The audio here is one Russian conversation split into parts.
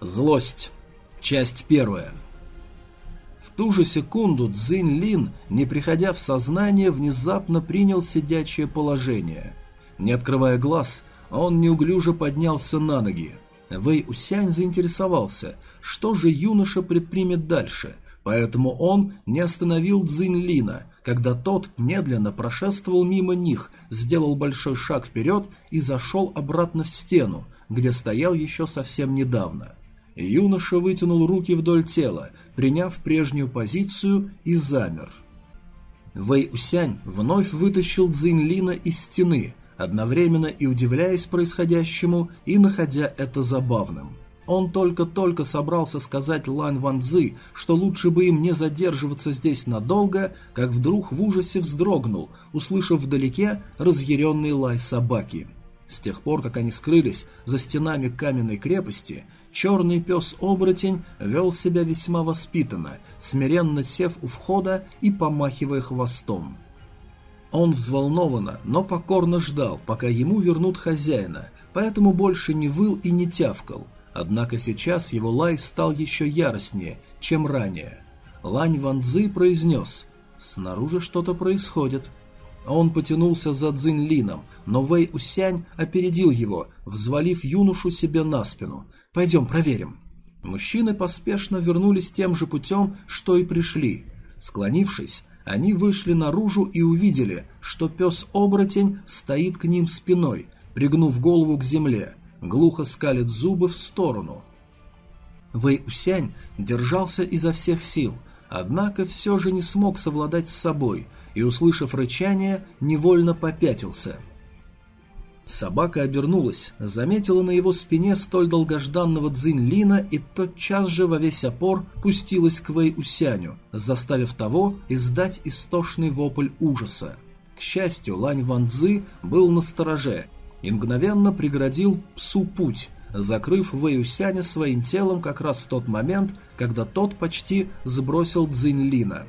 Злость. Часть первая. В ту же секунду Цзинь Лин, не приходя в сознание, внезапно принял сидячее положение. Не открывая глаз, он неуклюже поднялся на ноги. Вэй Усянь заинтересовался, что же юноша предпримет дальше, поэтому он не остановил Цзинь Лина, когда тот медленно прошествовал мимо них, сделал большой шаг вперед и зашел обратно в стену, где стоял еще совсем недавно. Юноша вытянул руки вдоль тела, приняв прежнюю позицию и замер. Вэй Усянь вновь вытащил Цзиньлина из стены, одновременно и удивляясь происходящему, и находя это забавным. Он только-только собрался сказать Лань Ван Цзы, что лучше бы им не задерживаться здесь надолго, как вдруг в ужасе вздрогнул, услышав вдалеке разъяренный лай собаки. С тех пор, как они скрылись за стенами каменной крепости, черный пес-оборотень вел себя весьма воспитанно, смиренно сев у входа и помахивая хвостом. Он взволнованно, но покорно ждал, пока ему вернут хозяина, поэтому больше не выл и не тявкал. Однако сейчас его лай стал еще яростнее, чем ранее. Лань Ван Цзы произнес «Снаружи что-то происходит». Он потянулся за Цзиньлином, но Вэй Усянь опередил его, взвалив юношу себе на спину. «Пойдем проверим». Мужчины поспешно вернулись тем же путем, что и пришли. Склонившись, они вышли наружу и увидели, что пес-оборотень стоит к ним спиной, пригнув голову к земле, глухо скалит зубы в сторону. Вэй Усянь держался изо всех сил, однако все же не смог совладать с собой и, услышав рычание, невольно попятился – Собака обернулась, заметила на его спине столь долгожданного Цзинь-Лина и тотчас же во весь опор пустилась к Вэй-Усяню, заставив того издать истошный вопль ужаса. К счастью, Лань Ван Цзы был на стороже и мгновенно преградил псу путь, закрыв Вэй-Усяня своим телом как раз в тот момент, когда тот почти сбросил Цзинь-Лина.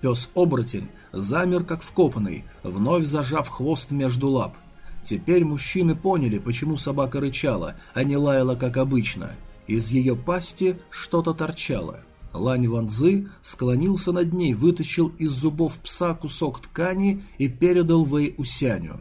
Пес-оборотень замер как вкопанный, вновь зажав хвост между лап – Теперь мужчины поняли, почему собака рычала, а не лаяла, как обычно. Из ее пасти что-то торчало. Лань Ванзы склонился над ней, вытащил из зубов пса кусок ткани и передал Вэй Усяню.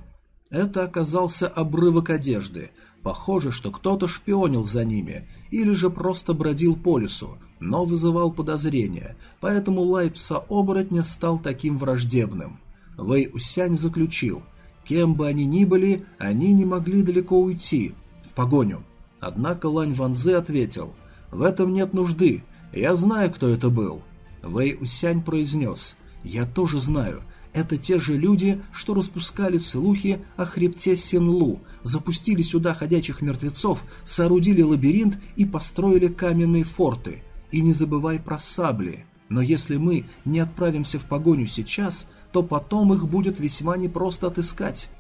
Это оказался обрывок одежды. Похоже, что кто-то шпионил за ними, или же просто бродил по лесу, но вызывал подозрения, поэтому лай пса-оборотня стал таким враждебным. Вэй Усянь заключил – Кем бы они ни были, они не могли далеко уйти, в погоню. Однако Лань Ванзе ответил, «В этом нет нужды, я знаю, кто это был». Вэй Усянь произнес, «Я тоже знаю, это те же люди, что распускали слухи о хребте Синлу, запустили сюда ходячих мертвецов, соорудили лабиринт и построили каменные форты. И не забывай про сабли. Но если мы не отправимся в погоню сейчас, то потом их будет весьма непросто отыскать.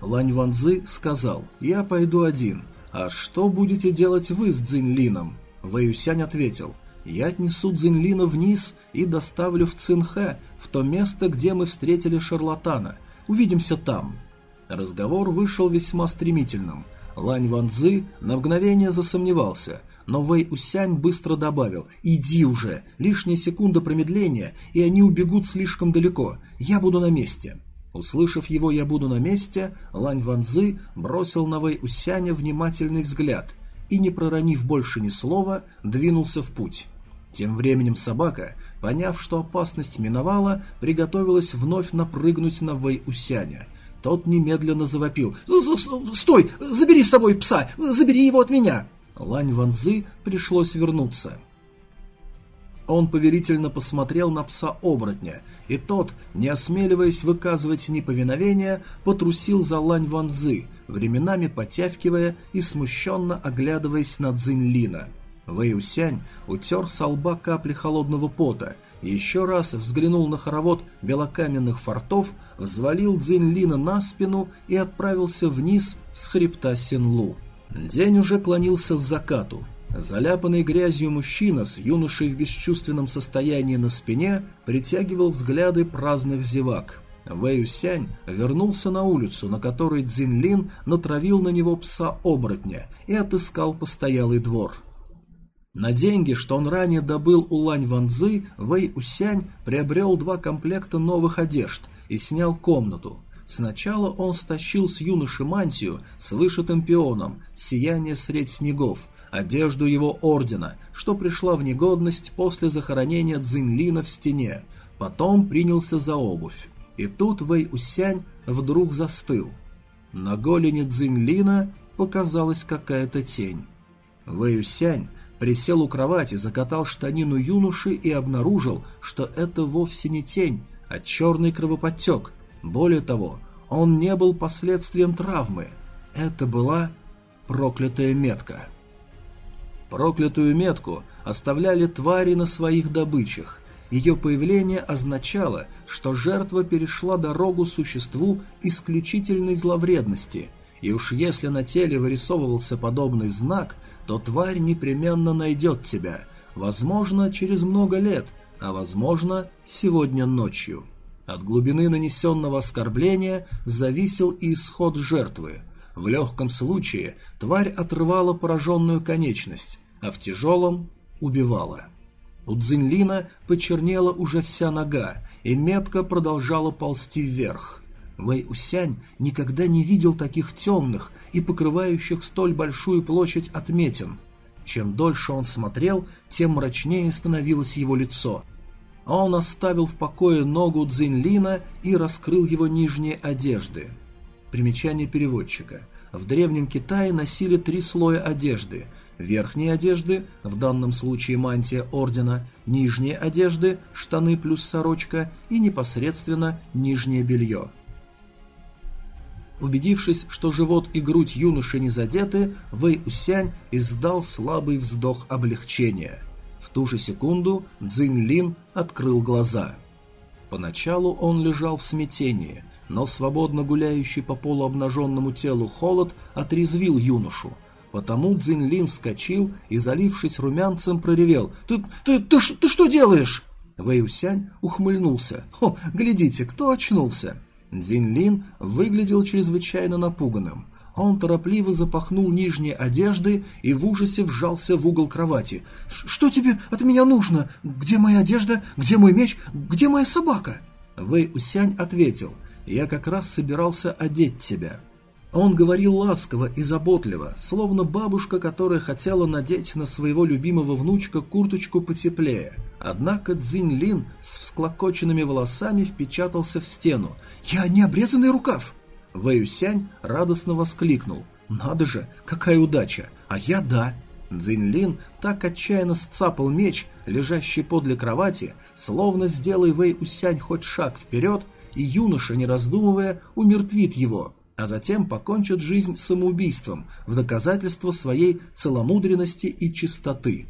Лань Ванзы сказал, «Я пойду один. А что будете делать вы с Цзиньлином?» Вэюсянь ответил, «Я отнесу Цзиньлина вниз и доставлю в Цинхэ, в то место, где мы встретили шарлатана. Увидимся там». Разговор вышел весьма стремительным. Лань Ванзы на мгновение засомневался, но Вэй Усянь быстро добавил «Иди уже! Лишняя секунда промедления, и они убегут слишком далеко. Я буду на месте». Услышав его «Я буду на месте», Лань Ванзы бросил на Вэй Усяня внимательный взгляд и, не проронив больше ни слова, двинулся в путь. Тем временем собака, поняв, что опасность миновала, приготовилась вновь напрыгнуть на Вэй Усяня. Тот немедленно завопил «Стой! Забери с собой пса! Забери его от меня!» Лань Ванзы пришлось вернуться. Он поверительно посмотрел на пса-оборотня, и тот, не осмеливаясь выказывать неповиновение, потрусил за Лань Ванзы, временами потявкивая и смущенно оглядываясь на Цзиньлина. Вэйусянь утер со лба капли холодного пота, еще раз взглянул на хоровод белокаменных фортов, взвалил Цзиньлина на спину и отправился вниз с хребта Синлу. День уже клонился к закату. Заляпанный грязью мужчина с юношей в бесчувственном состоянии на спине притягивал взгляды праздных зевак. Вэй Усянь вернулся на улицу, на которой Цзинлин натравил на него пса-оборотня и отыскал постоялый двор. На деньги, что он ранее добыл у Лань Ванзы, Вэй Усянь приобрел два комплекта новых одежд и снял комнату. Сначала он стащил с юноши мантию с вышитым пионом, сияние средь снегов, одежду его ордена, что пришла в негодность после захоронения Цзинлина в стене, потом принялся за обувь. И тут Вэй Усянь вдруг застыл. На голени Цзинлина показалась какая-то тень. Вэй Усянь присел у кровати, закатал штанину юноши и обнаружил, что это вовсе не тень, а черный кровоподтек. Более того, он не был последствием травмы. Это была проклятая метка. Проклятую метку оставляли твари на своих добычах. Ее появление означало, что жертва перешла дорогу существу исключительной зловредности, и уж если на теле вырисовывался подобный знак, то тварь непременно найдет тебя, возможно, через много лет, а возможно, сегодня ночью. От глубины нанесенного оскорбления зависел и исход жертвы. В легком случае тварь отрывала пораженную конечность, а в тяжелом убивала. У Цзиньлина почернела уже вся нога, и метка продолжала ползти вверх. Вэй Усянь никогда не видел таких темных и покрывающих столь большую площадь отметин. Чем дольше он смотрел, тем мрачнее становилось его лицо. Он оставил в покое ногу Цзиньлина и раскрыл его нижние одежды. Примечание переводчика. В Древнем Китае носили три слоя одежды – верхние одежды, в данном случае мантия ордена, нижние одежды, штаны плюс сорочка и непосредственно нижнее белье. Убедившись, что живот и грудь юноши не задеты, Вэй Усянь издал слабый вздох облегчения. Ту же секунду Цзинь Лин открыл глаза. Поначалу он лежал в смятении, но свободно гуляющий по полуобнаженному телу холод отрезвил юношу, Потому Цзиньлин вскочил и, залившись румянцем, проревел. «Ты, ты, ты, ты, ты что делаешь?» Вэйусянь ухмыльнулся. «О, глядите, кто очнулся?» Цзиньлин выглядел чрезвычайно напуганным. Он торопливо запахнул нижние одежды и в ужасе вжался в угол кровати. «Что тебе от меня нужно? Где моя одежда? Где мой меч? Где моя собака?» Вэй Усянь ответил. «Я как раз собирался одеть тебя». Он говорил ласково и заботливо, словно бабушка, которая хотела надеть на своего любимого внучка курточку потеплее. Однако Цзинь Лин с всклокоченными волосами впечатался в стену. «Я не обрезанный рукав!» Вэюсянь радостно воскликнул. «Надо же, какая удача! А я да!» Цзиньлин так отчаянно сцапал меч, лежащий подле кровати, словно сделай Вэй Усянь хоть шаг вперед, и юноша, не раздумывая, умертвит его а затем покончит жизнь самоубийством в доказательство своей целомудренности и чистоты.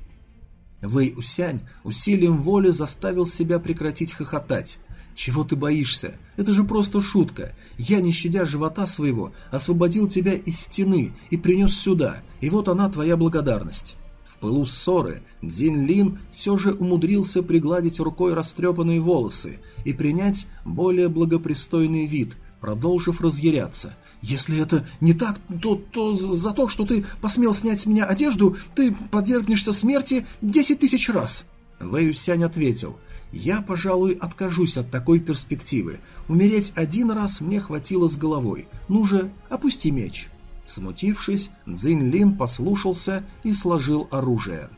Вэй Усянь усилием воли заставил себя прекратить хохотать. «Чего ты боишься? Это же просто шутка. Я, не щадя живота своего, освободил тебя из стены и принес сюда, и вот она твоя благодарность». В пылу ссоры Дзин Лин все же умудрился пригладить рукой растрепанные волосы и принять более благопристойный вид, продолжив разъяряться. «Если это не так, то, то за то, что ты посмел снять с меня одежду, ты подвергнешься смерти десять тысяч раз!» Вэй Сянь ответил, «Я, пожалуй, откажусь от такой перспективы. Умереть один раз мне хватило с головой. Ну же, опусти меч». Смутившись, Цзинь Лин послушался и сложил оружие.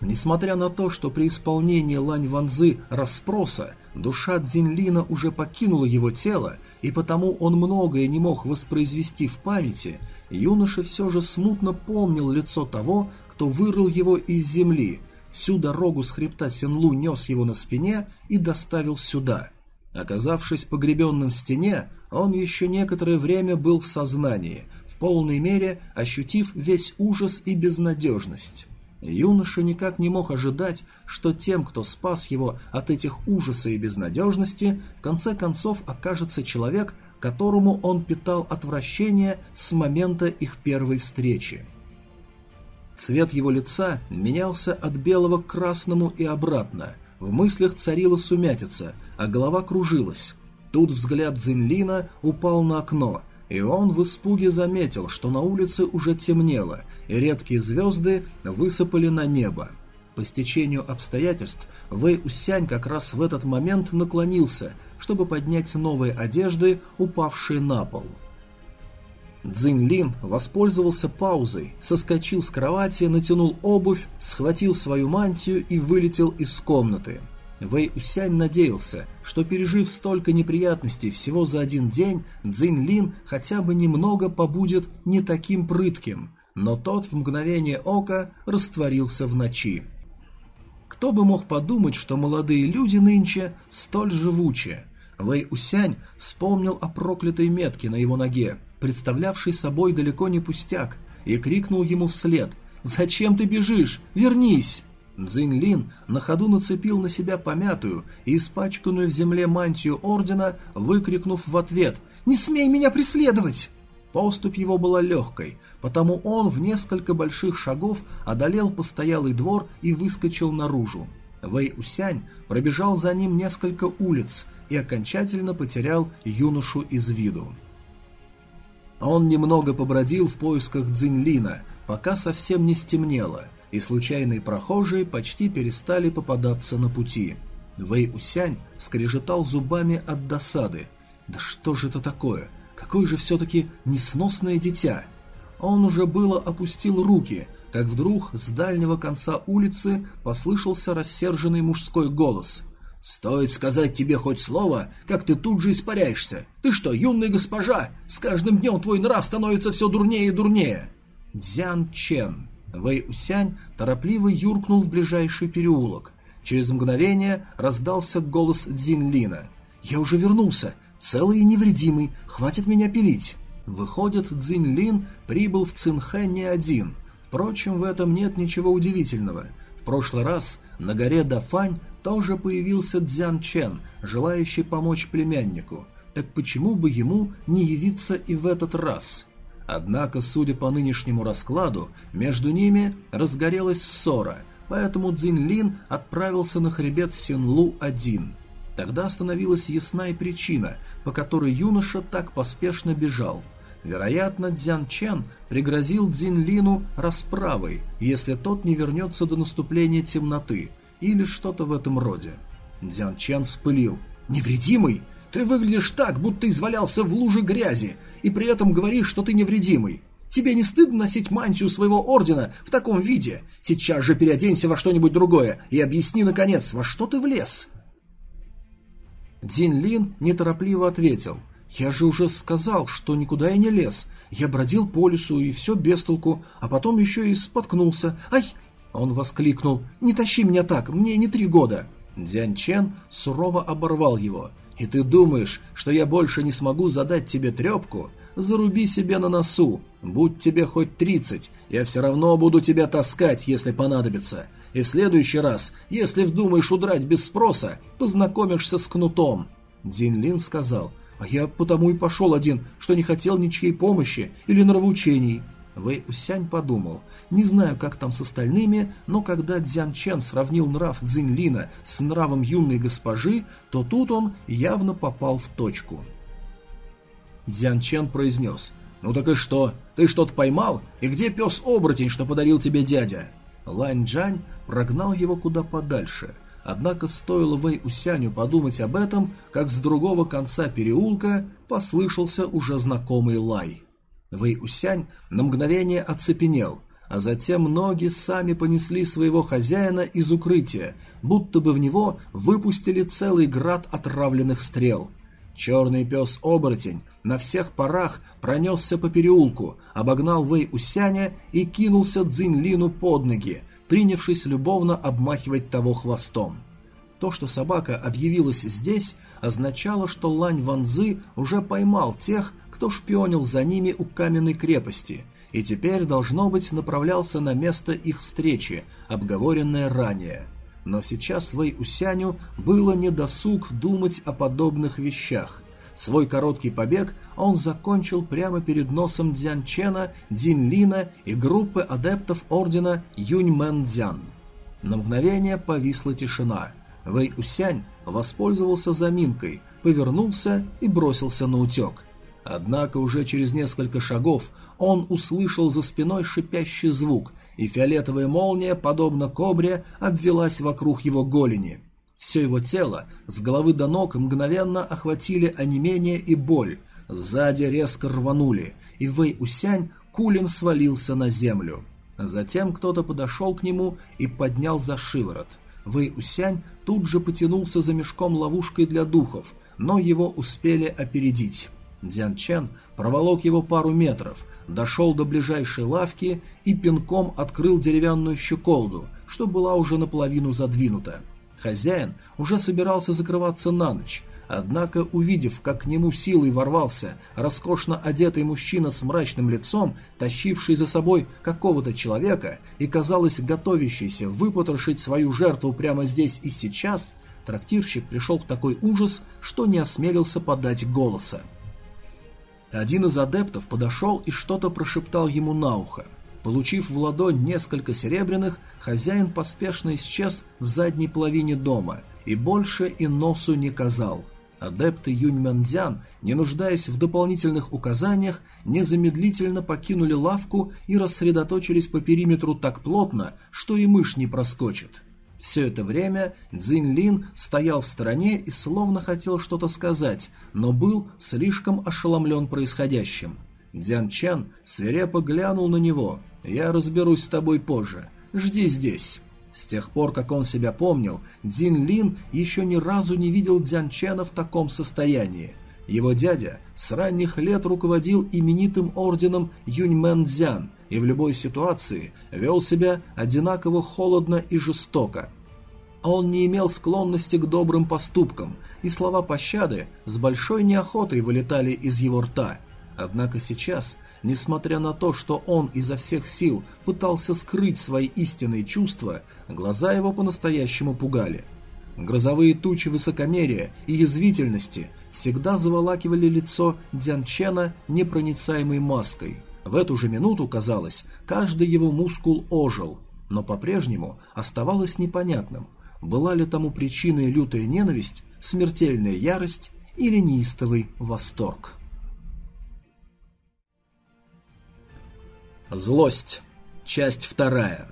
Несмотря на то, что при исполнении Лань Ванзы расспроса душа Цзиньлина уже покинула его тело, и потому он многое не мог воспроизвести в памяти, юноша все же смутно помнил лицо того, кто вырыл его из земли, всю дорогу с хребта Сенлу нес его на спине и доставил сюда. Оказавшись погребенным в стене, он еще некоторое время был в сознании, в полной мере ощутив весь ужас и безнадежность. Юноша никак не мог ожидать, что тем, кто спас его от этих ужаса и безнадежности, в конце концов окажется человек, которому он питал отвращение с момента их первой встречи. Цвет его лица менялся от белого к красному и обратно, в мыслях царила сумятица, а голова кружилась. Тут взгляд Цзиньлина упал на окно, и он в испуге заметил, что на улице уже темнело, и редкие звезды высыпали на небо. По стечению обстоятельств Вэй Усянь как раз в этот момент наклонился, чтобы поднять новые одежды, упавшие на пол. Цзинь Лин воспользовался паузой, соскочил с кровати, натянул обувь, схватил свою мантию и вылетел из комнаты. Вэй Усянь надеялся, что пережив столько неприятностей всего за один день, Цзинь Лин хотя бы немного побудет не таким прытким, но тот в мгновение ока растворился в ночи. Кто бы мог подумать, что молодые люди нынче столь живучи. Вэй Усянь вспомнил о проклятой метке на его ноге, представлявшей собой далеко не пустяк, и крикнул ему вслед «Зачем ты бежишь? Вернись!» Цзинь Лин на ходу нацепил на себя помятую и испачканную в земле мантию ордена, выкрикнув в ответ «Не смей меня преследовать!» Поступь его была легкой, потому он в несколько больших шагов одолел постоялый двор и выскочил наружу. Вэй Усянь пробежал за ним несколько улиц и окончательно потерял юношу из виду. Он немного побродил в поисках Цзиньлина, пока совсем не стемнело, и случайные прохожие почти перестали попадаться на пути. Вэй Усянь скрежетал зубами от досады. «Да что же это такое? Какое же все-таки несносное дитя!» Он уже было опустил руки, как вдруг с дальнего конца улицы послышался рассерженный мужской голос. «Стоит сказать тебе хоть слово, как ты тут же испаряешься. Ты что, юная госпожа? С каждым днем твой нрав становится все дурнее и дурнее!» Дзян Чен. Вэй Усянь торопливо юркнул в ближайший переулок. Через мгновение раздался голос Дзин Лина. «Я уже вернулся, целый и невредимый, хватит меня пилить!» Выходит, Цзинь Лин прибыл в Цинхэ не один. Впрочем, в этом нет ничего удивительного. В прошлый раз на горе Дафань тоже появился Дзян Чен, желающий помочь племяннику. Так почему бы ему не явиться и в этот раз? Однако, судя по нынешнему раскладу, между ними разгорелась ссора, поэтому Цзинь Лин отправился на хребет Синлу один. Тогда становилась ясна и причина, по которой юноша так поспешно бежал – Вероятно, Дзян Чен пригрозил Дзин Лину расправой, если тот не вернется до наступления темноты, или что-то в этом роде. Дзян Чен вспылил. «Невредимый? Ты выглядишь так, будто извалялся в луже грязи, и при этом говоришь, что ты невредимый. Тебе не стыдно носить мантию своего ордена в таком виде? Сейчас же переоденься во что-нибудь другое и объясни, наконец, во что ты влез?» Дзин Лин неторопливо ответил – «Я же уже сказал, что никуда я не лез. Я бродил по лесу и все без толку, а потом еще и споткнулся. Ай!» Он воскликнул. «Не тащи меня так, мне не три года!» Дзянь Чен сурово оборвал его. «И ты думаешь, что я больше не смогу задать тебе трепку? Заруби себе на носу. Будь тебе хоть тридцать, я все равно буду тебя таскать, если понадобится. И в следующий раз, если вздумаешь удрать без спроса, познакомишься с кнутом». Дзин Лин сказал – а я потому и пошел один, что не хотел ничьей помощи или нравоучений. Вэй Усянь подумал, не знаю, как там с остальными, но когда Дзян Чен сравнил нрав Цзиньлина с нравом юной госпожи, то тут он явно попал в точку. Дзян Чен произнес, «Ну так и что? Ты что-то поймал? И где пес-оборотень, что подарил тебе дядя?» Лань Джань прогнал его куда подальше – Однако стоило Вэй Усяню подумать об этом, как с другого конца переулка послышался уже знакомый лай. Вэй Усянь на мгновение оцепенел, а затем ноги сами понесли своего хозяина из укрытия, будто бы в него выпустили целый град отравленных стрел. Черный пес-оборотень на всех парах пронесся по переулку, обогнал Вэй Усяня и кинулся Цзинь Лину под ноги, принявшись любовно обмахивать того хвостом. То, что собака объявилась здесь, означало, что Лань Ванзы уже поймал тех, кто шпионил за ними у каменной крепости, и теперь, должно быть, направлялся на место их встречи, обговоренное ранее. Но сейчас Вэй Усяню было недосуг думать о подобных вещах. Свой короткий побег он закончил прямо перед носом Дзян Чена, Дин Лина и группы адептов ордена Юнь Мэн Дзян. На мгновение повисла тишина. Вэй Усянь воспользовался заминкой, повернулся и бросился на утек. Однако уже через несколько шагов он услышал за спиной шипящий звук, и фиолетовая молния, подобно кобре, обвелась вокруг его голени. Все его тело с головы до ног мгновенно охватили онемение и боль, сзади резко рванули, и Вэй Усянь кулем свалился на землю. Затем кто-то подошел к нему и поднял за шиворот. Вэй Усянь тут же потянулся за мешком-ловушкой для духов, но его успели опередить. Дзян Чен проволок его пару метров, дошел до ближайшей лавки и пинком открыл деревянную щеколду, что была уже наполовину задвинута. Хозяин уже собирался закрываться на ночь, однако, увидев, как к нему силой ворвался роскошно одетый мужчина с мрачным лицом, тащивший за собой какого-то человека и, казалось, готовящийся выпотрошить свою жертву прямо здесь и сейчас, трактирщик пришел в такой ужас, что не осмелился подать голоса. Один из адептов подошел и что-то прошептал ему на ухо. Получив в ладонь несколько серебряных, хозяин поспешно исчез в задней половине дома и больше и носу не казал. Адепты Юньмэнцзян, не нуждаясь в дополнительных указаниях, незамедлительно покинули лавку и рассредоточились по периметру так плотно, что и мышь не проскочит. Все это время Цзинь Лин стоял в стороне и словно хотел что-то сказать, но был слишком ошеломлен происходящим. Дзян Чан свирепо глянул на него. «Я разберусь с тобой позже. Жди здесь». С тех пор, как он себя помнил, Дзин Лин еще ни разу не видел Дзян Чена в таком состоянии. Его дядя с ранних лет руководил именитым орденом Юньмэн Цзян и в любой ситуации вел себя одинаково холодно и жестоко. Он не имел склонности к добрым поступкам, и слова пощады с большой неохотой вылетали из его рта. Однако сейчас Несмотря на то, что он изо всех сил пытался скрыть свои истинные чувства, глаза его по-настоящему пугали. Грозовые тучи высокомерия и язвительности всегда заволакивали лицо Дзянчена непроницаемой маской. В эту же минуту, казалось, каждый его мускул ожил, но по-прежнему оставалось непонятным, была ли тому причиной лютая ненависть, смертельная ярость или неистовый восторг. Злость. Часть вторая.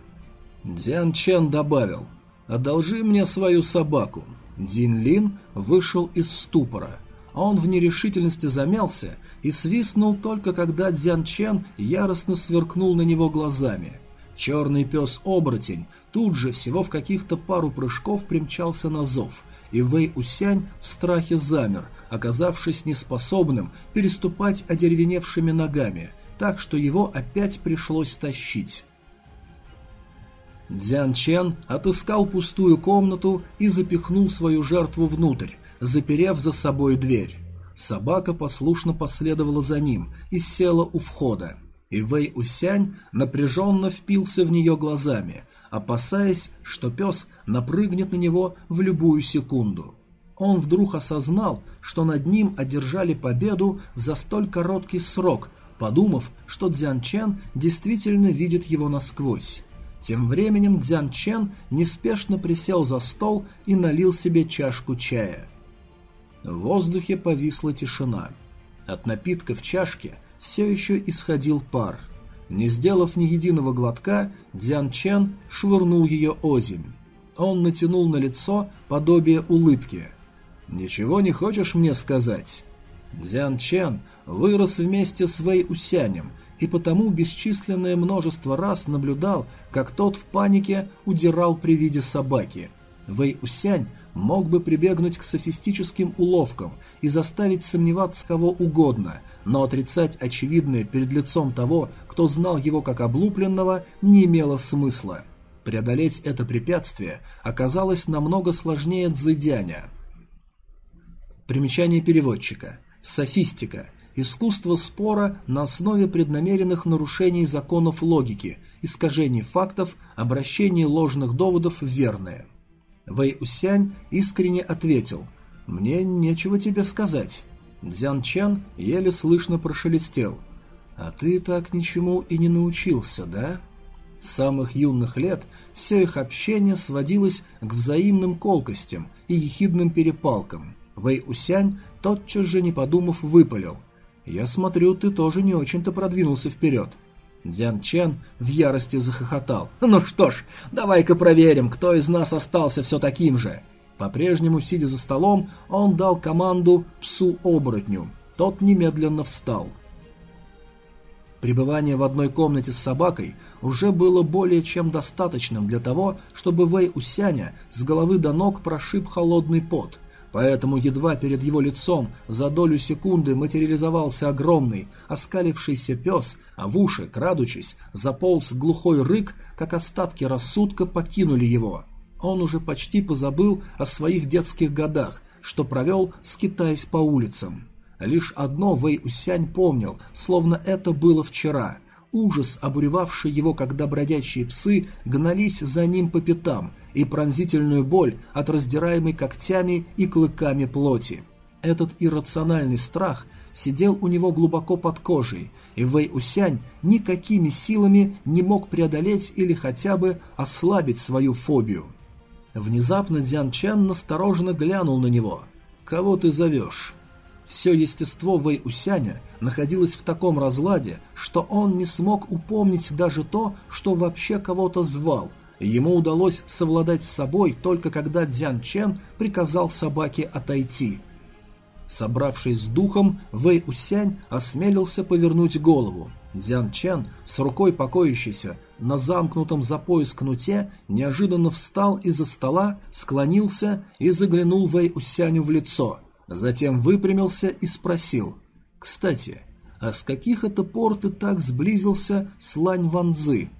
Дзян Чен добавил. «Одолжи мне свою собаку». Дин Лин вышел из ступора, а он в нерешительности замялся и свистнул только когда Дзян Чен яростно сверкнул на него глазами. Черный пес-оборотень тут же всего в каких-то пару прыжков примчался на зов, и Вэй Усянь в страхе замер, оказавшись неспособным переступать одеревеневшими ногами – так что его опять пришлось тащить. Дзян Чен отыскал пустую комнату и запихнул свою жертву внутрь, заперев за собой дверь. Собака послушно последовала за ним и села у входа, и Вэй Усянь напряженно впился в нее глазами, опасаясь, что пес напрыгнет на него в любую секунду. Он вдруг осознал, что над ним одержали победу за столь короткий срок, подумав, что Дзян Чен действительно видит его насквозь. Тем временем Дзян Чен неспешно присел за стол и налил себе чашку чая. В воздухе повисла тишина. От напитка в чашке все еще исходил пар. Не сделав ни единого глотка, Дзян Чен швырнул ее озимь. Он натянул на лицо подобие улыбки. «Ничего не хочешь мне сказать?» Дзян Чен вырос вместе с Вэй Усянем и потому бесчисленное множество раз наблюдал, как тот в панике удирал при виде собаки. Вэй Усянь мог бы прибегнуть к софистическим уловкам и заставить сомневаться кого угодно, но отрицать очевидное перед лицом того, кто знал его как облупленного, не имело смысла. Преодолеть это препятствие оказалось намного сложнее Цзэдяня. Примечание переводчика. Софистика искусство спора на основе преднамеренных нарушений законов логики, искажений фактов, обращений ложных доводов в верное. Вэй Усянь искренне ответил «Мне нечего тебе сказать». Дзян Чан еле слышно прошелестел «А ты так ничему и не научился, да?» С самых юных лет все их общение сводилось к взаимным колкостям и ехидным перепалкам – Вэй Усянь тотчас же не подумав выпалил. «Я смотрю, ты тоже не очень-то продвинулся вперед». Дзян Чен в ярости захохотал. «Ну что ж, давай-ка проверим, кто из нас остался все таким же». По-прежнему, сидя за столом, он дал команду псу-оборотню. Тот немедленно встал. Пребывание в одной комнате с собакой уже было более чем достаточным для того, чтобы Вэй Усяня с головы до ног прошиб холодный пот. Поэтому едва перед его лицом за долю секунды материализовался огромный, оскалившийся пес, а в уши, крадучись, заполз глухой рык, как остатки рассудка покинули его. Он уже почти позабыл о своих детских годах, что провел, скитаясь по улицам. Лишь одно Вэй Усянь помнил, словно это было вчера. Ужас, обуревавший его, когда бродячие псы гнались за ним по пятам, и пронзительную боль от раздираемой когтями и клыками плоти. Этот иррациональный страх сидел у него глубоко под кожей, и Вэй Усянь никакими силами не мог преодолеть или хотя бы ослабить свою фобию. Внезапно Дзян Чан настороженно глянул на него. «Кого ты зовешь?» Все естество Вэй Усяня находилось в таком разладе, что он не смог упомнить даже то, что вообще кого-то звал. Ему удалось совладать с собой только когда Дзян Чен приказал собаке отойти. Собравшись с духом, Вэй Усянь осмелился повернуть голову. Дзян Чен, с рукой покоящейся на замкнутом за пояс кнуте, неожиданно встал из-за стола, склонился и заглянул Вэй Усяню в лицо – Затем выпрямился и спросил. «Кстати, а с каких это пор ты так сблизился с Лань Ванзы?»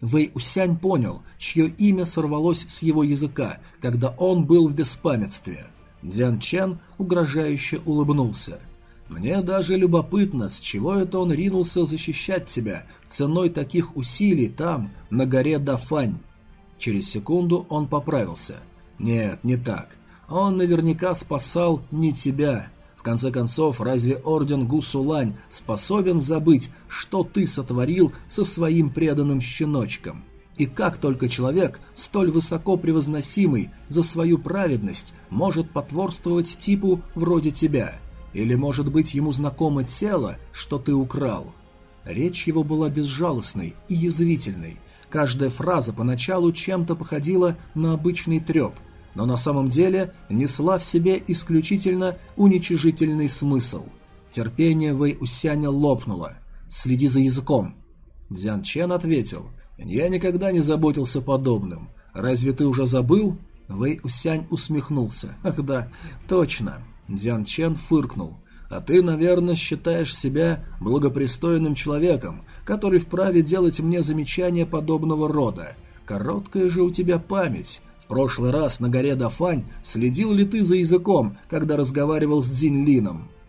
Вэй Усянь понял, чье имя сорвалось с его языка, когда он был в беспамятстве. Дзян Чен угрожающе улыбнулся. «Мне даже любопытно, с чего это он ринулся защищать тебя ценой таких усилий там, на горе Дафань». Через секунду он поправился. «Нет, не так. Он наверняка спасал не тебя. В конце концов, разве орден Гусулань способен забыть, что ты сотворил со своим преданным щеночком? И как только человек, столь высоко превозносимый за свою праведность, может потворствовать типу вроде тебя? Или, может быть, ему знакомо тело, что ты украл? Речь его была безжалостной и язвительной. Каждая фраза поначалу чем-то походила на обычный треп, но на самом деле несла в себе исключительно уничижительный смысл. Терпение Вэй Усяня лопнуло. «Следи за языком». Дзян Чен ответил, «Я никогда не заботился подобным. Разве ты уже забыл?» Вэй Усянь усмехнулся. «Ах да, точно». Дзян Чен фыркнул. «А ты, наверное, считаешь себя благопристойным человеком, который вправе делать мне замечания подобного рода. Короткая же у тебя память, прошлый раз на горе Дафань следил ли ты за языком, когда разговаривал с Дзинь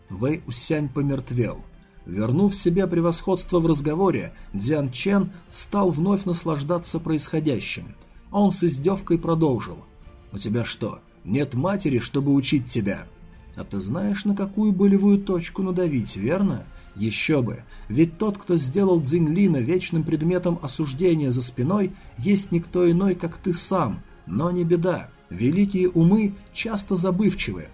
Вэй Усянь помертвел. Вернув себе превосходство в разговоре, Дзян Чен стал вновь наслаждаться происходящим. Он с издевкой продолжил. «У тебя что, нет матери, чтобы учить тебя?» «А ты знаешь, на какую болевую точку надавить, верно?» Еще бы, ведь тот, кто сделал Цзиньлина вечным предметом осуждения за спиной, есть никто иной, как ты сам, но не беда, великие умы часто забывчивы.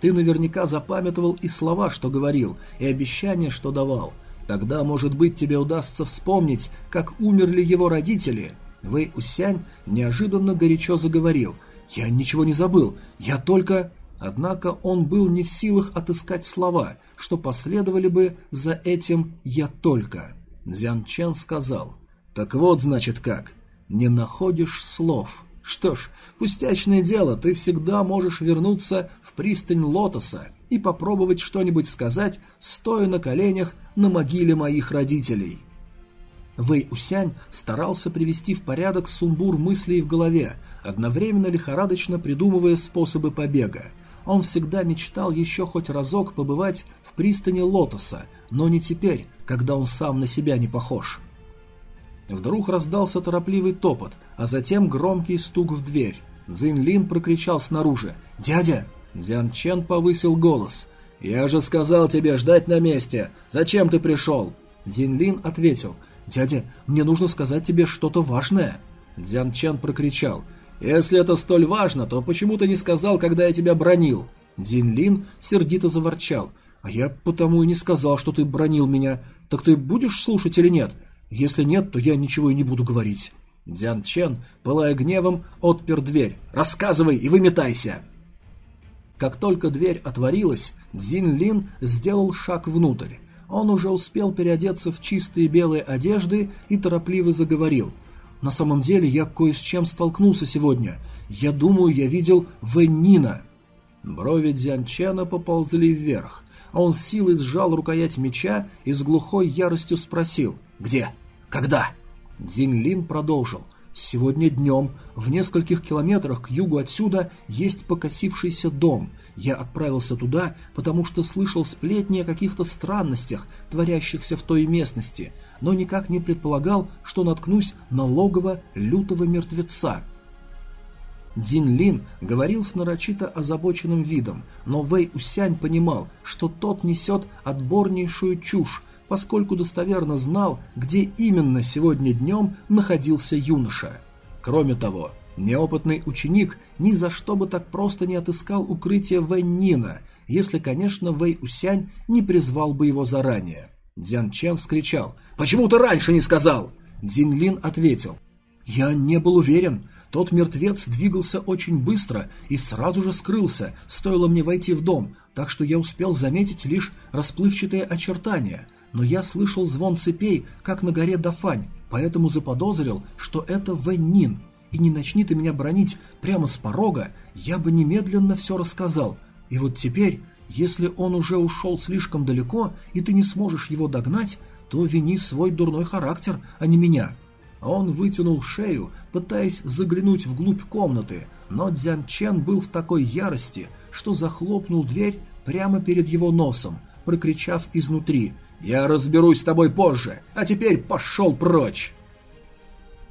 Ты наверняка запамятовал и слова, что говорил, и обещания, что давал. Тогда, может быть, тебе удастся вспомнить, как умерли его родители. Вэй Усянь неожиданно горячо заговорил. «Я ничего не забыл, я только...» Однако он был не в силах отыскать слова, что последовали бы за этим «я только». Дзян Чен сказал. «Так вот, значит, как. Не находишь слов». Что ж, пустячное дело, ты всегда можешь вернуться в пристань Лотоса и попробовать что-нибудь сказать, стоя на коленях на могиле моих родителей. Вэй Усянь старался привести в порядок сумбур мыслей в голове, одновременно лихорадочно придумывая способы побега. Он всегда мечтал еще хоть разок побывать в пристани Лотоса, но не теперь, когда он сам на себя не похож. Вдруг раздался торопливый топот, а затем громкий стук в дверь. Цзин Лин прокричал снаружи «Дядя!». Дзян Чен повысил голос. «Я же сказал тебе ждать на месте! Зачем ты пришел?» Дзин Лин ответил «Дядя, мне нужно сказать тебе что-то важное». Дзян Чен прокричал Если это столь важно, то почему ты не сказал, когда я тебя бронил?» Дзин Лин сердито заворчал. «А я потому и не сказал, что ты бронил меня. Так ты будешь слушать или нет? Если нет, то я ничего и не буду говорить». Дзян Чен, пылая гневом, отпер дверь. «Рассказывай и выметайся!» Как только дверь отворилась, Дзин Лин сделал шаг внутрь. Он уже успел переодеться в чистые белые одежды и торопливо заговорил. «На самом деле я кое с чем столкнулся сегодня. Я думаю, я видел Вэннина». Брови Дзянчена поползли вверх, он силой сжал рукоять меча и с глухой яростью спросил «Где? Когда?» Дзинлин продолжил «Сегодня днем в нескольких километрах к югу отсюда есть покосившийся дом. Я отправился туда, потому что слышал сплетни о каких-то странностях, творящихся в той местности, но никак не предполагал, что наткнусь на логово лютого мертвеца. Дин Лин говорил с нарочито озабоченным видом, но Вэй Усянь понимал, что тот несет отборнейшую чушь, поскольку достоверно знал, где именно сегодня днем находился юноша. Кроме того, неопытный ученик ни за что бы так просто не отыскал укрытие Вэй Нина, если, конечно, Вэй Усянь не призвал бы его заранее. Дзян Чен вскричал «Почему ты раньше не сказал?» Дин Лин ответил «Я не был уверен. Тот мертвец двигался очень быстро и сразу же скрылся, стоило мне войти в дом, так что я успел заметить лишь расплывчатые очертания. Но я слышал звон цепей, как на горе Дафань, поэтому заподозрил, что это Вэнь И не начни ты меня бронить прямо с порога, я бы немедленно все рассказал. И вот теперь, если он уже ушел слишком далеко, и ты не сможешь его догнать, то вини свой дурной характер, а не меня. Он вытянул шею, пытаясь заглянуть вглубь комнаты, но Дзян Чен был в такой ярости, что захлопнул дверь прямо перед его носом, прокричав изнутри «Я разберусь с тобой позже, а теперь пошел прочь!»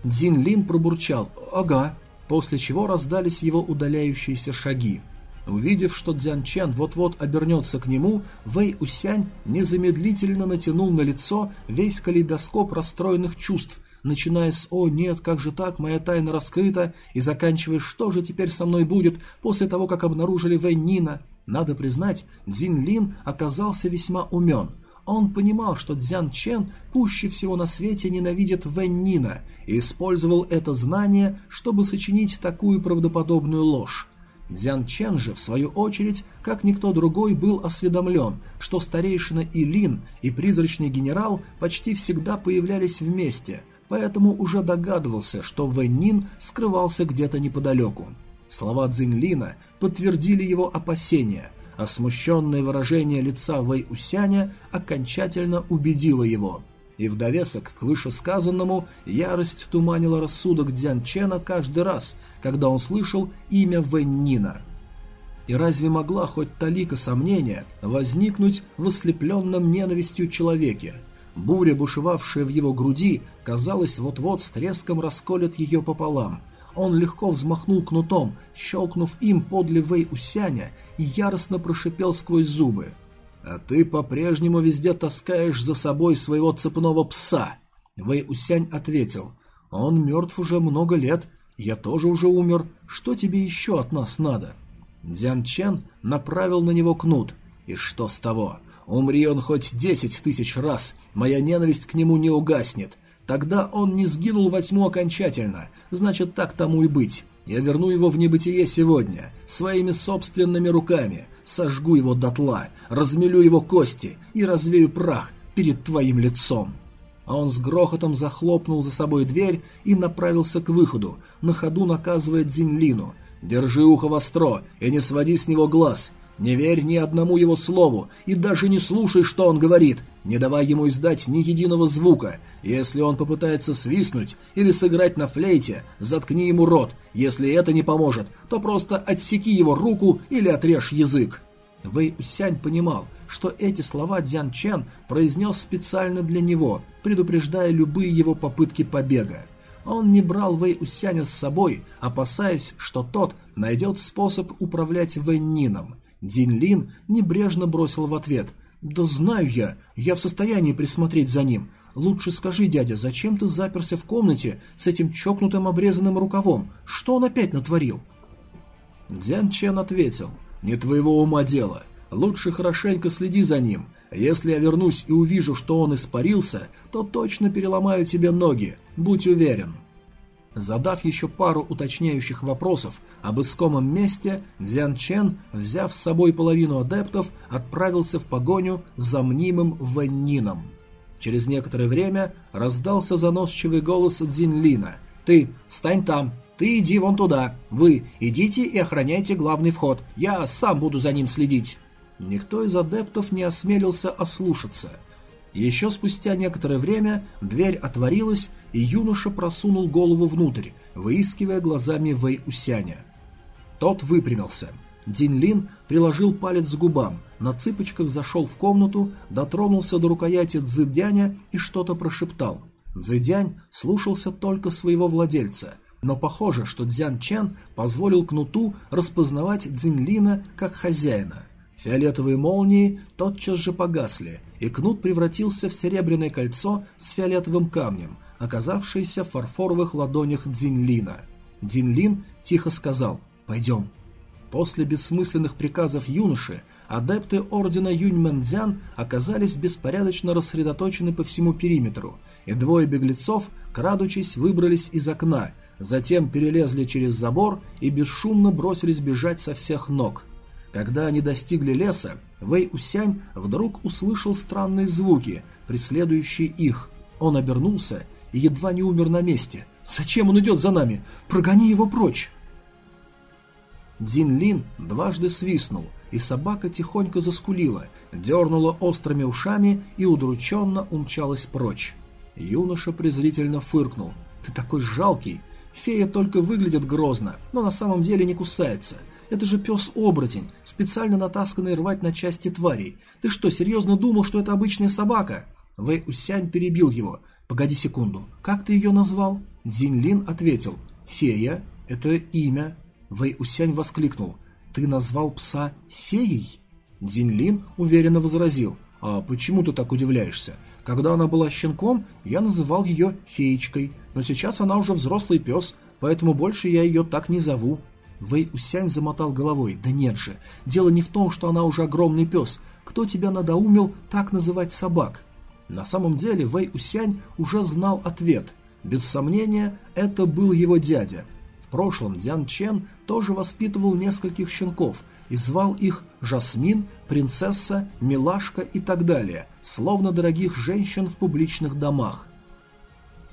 Дзин Лин пробурчал «Ага», после чего раздались его удаляющиеся шаги. Увидев, что Дзян Чен вот-вот обернется к нему, Вэй Усянь незамедлительно натянул на лицо весь калейдоскоп расстроенных чувств начиная с «О, нет, как же так, моя тайна раскрыта» и заканчивая «Что же теперь со мной будет после того, как обнаружили Вэнь Надо признать, Цзин Лин оказался весьма умен. Он понимал, что Цзян Чен пуще всего на свете ненавидит Вэнь и использовал это знание, чтобы сочинить такую правдоподобную ложь. Дзян Чен же, в свою очередь, как никто другой, был осведомлен, что старейшина Илин и призрачный генерал почти всегда появлялись вместе, поэтому уже догадывался, что Вэнь скрывался где-то неподалеку. Слова Цзиньлина подтвердили его опасения, а смущенное выражение лица Вэй Усяня окончательно убедило его. И в довесок к вышесказанному ярость туманила рассудок Дзян Чена каждый раз, когда он слышал имя Вэньнина. И разве могла хоть талика сомнения возникнуть в ослепленном ненавистью человеке, Буря, бушевавшая в его груди, казалось, вот-вот с треском расколет ее пополам. Он легко взмахнул кнутом, щелкнув им подле Вэй Усяня и яростно прошипел сквозь зубы. «А ты по-прежнему везде таскаешь за собой своего цепного пса!» Вэй Усянь ответил. «Он мертв уже много лет, я тоже уже умер, что тебе еще от нас надо?» Дзян Чен направил на него кнут. «И что с того? Умри он хоть десять тысяч раз, моя ненависть к нему не угаснет. Тогда он не сгинул во тьму окончательно, значит так тому и быть. Я верну его в небытие сегодня, своими собственными руками, сожгу его дотла, размелю его кости и развею прах перед твоим лицом. А он с грохотом захлопнул за собой дверь и направился к выходу, на ходу наказывая Дзинлину. «Держи ухо востро и не своди с него глаз, не верь ни одному его слову и даже не слушай, что он говорит. Не давай ему издать ни единого звука. Если он попытается свистнуть или сыграть на флейте, заткни ему рот. Если это не поможет, то просто отсеки его руку или отрежь язык. Вэй Усянь понимал, что эти слова Дзян Чен произнес специально для него, предупреждая любые его попытки побега. Он не брал Вэй Усяня с собой, опасаясь, что тот найдет способ управлять Вэньнином. Дин Лин небрежно бросил в ответ. «Да знаю я, я в состоянии присмотреть за ним. Лучше скажи, дядя, зачем ты заперся в комнате с этим чокнутым обрезанным рукавом? Что он опять натворил?» Дзян Чен ответил, «Не твоего ума дело. Лучше хорошенько следи за ним. Если я вернусь и увижу, что он испарился, то точно переломаю тебе ноги, будь уверен». Задав еще пару уточняющих вопросов об искомом месте, Дзян Чен, взяв с собой половину адептов, отправился в погоню за мнимым Вэннином. Через некоторое время раздался заносчивый голос Дзинлина. «Ты, стань там! Ты иди вон туда! Вы идите и охраняйте главный вход! Я сам буду за ним следить!» Никто из адептов не осмелился ослушаться. Еще спустя некоторое время дверь отворилась, и юноша просунул голову внутрь, выискивая глазами Вэй Усяня. Тот выпрямился. Динлин приложил палец к губам, на цыпочках зашел в комнату, дотронулся до рукояти Цзэдяня и что-то прошептал. Цзэдянь слушался только своего владельца, но похоже, что Дзян Чен позволил кнуту распознавать Цзиньлина как хозяина. Фиолетовые молнии тотчас же погасли, и кнут превратился в серебряное кольцо с фиолетовым камнем, оказавшееся в фарфоровых ладонях Дзинлина. Дзинлин тихо сказал «Пойдем». После бессмысленных приказов юноши адепты ордена Юньмэнцзян оказались беспорядочно рассредоточены по всему периметру, и двое беглецов, крадучись, выбрались из окна, затем перелезли через забор и бесшумно бросились бежать со всех ног – когда они достигли леса, Вэй Усянь вдруг услышал странные звуки, преследующие их. Он обернулся и едва не умер на месте. «Зачем он идет за нами? Прогони его прочь!» Дин Лин дважды свистнул, и собака тихонько заскулила, дернула острыми ушами и удрученно умчалась прочь. Юноша презрительно фыркнул. «Ты такой жалкий! Фея только выглядит грозно, но на самом деле не кусается. Это же пес-оборотень, специально натасканный рвать на части тварей. Ты что, серьезно думал, что это обычная собака?» Вэй Усянь перебил его. «Погоди секунду, как ты ее назвал?» Дзин Лин ответил. «Фея – это имя». Вэй Усянь воскликнул. «Ты назвал пса феей?» Дзин Лин уверенно возразил. «А почему ты так удивляешься? Когда она была щенком, я называл ее феечкой, но сейчас она уже взрослый пес, поэтому больше я ее так не зову». Вэй Усянь замотал головой. «Да нет же, дело не в том, что она уже огромный пес. Кто тебя надоумил так называть собак?» На самом деле Вэй Усянь уже знал ответ. Без сомнения, это был его дядя. В прошлом Дзян Чен тоже воспитывал нескольких щенков и звал их Жасмин, Принцесса, Милашка и так далее, словно дорогих женщин в публичных домах.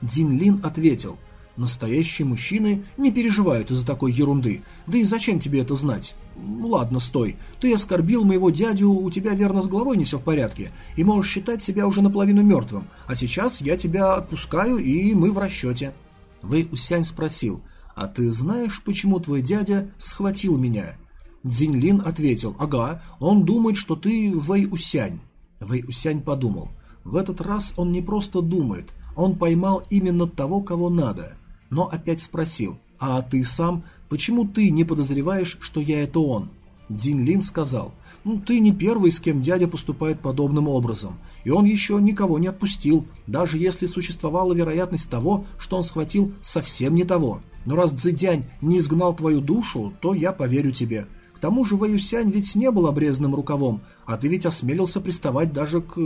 Дин Лин ответил – Настоящие мужчины не переживают из-за такой ерунды. Да и зачем тебе это знать? Ладно, стой. Ты оскорбил моего дядю, у тебя верно с головой не все в порядке, и можешь считать себя уже наполовину мертвым. А сейчас я тебя отпускаю, и мы в расчете. Вэй Усянь спросил, а ты знаешь, почему твой дядя схватил меня? Дзиньлин ответил, ага, он думает, что ты Вэй Усянь. Вэй Усянь подумал, в этот раз он не просто думает, он поймал именно того, кого надо – но опять спросил, «А ты сам? Почему ты не подозреваешь, что я это он?» Дин Лин сказал, «Ну, ты не первый, с кем дядя поступает подобным образом, и он еще никого не отпустил, даже если существовала вероятность того, что он схватил совсем не того. Но раз Цзэдянь не изгнал твою душу, то я поверю тебе. К тому же Вэюсянь ведь не был обрезанным рукавом, а ты ведь осмелился приставать даже к...»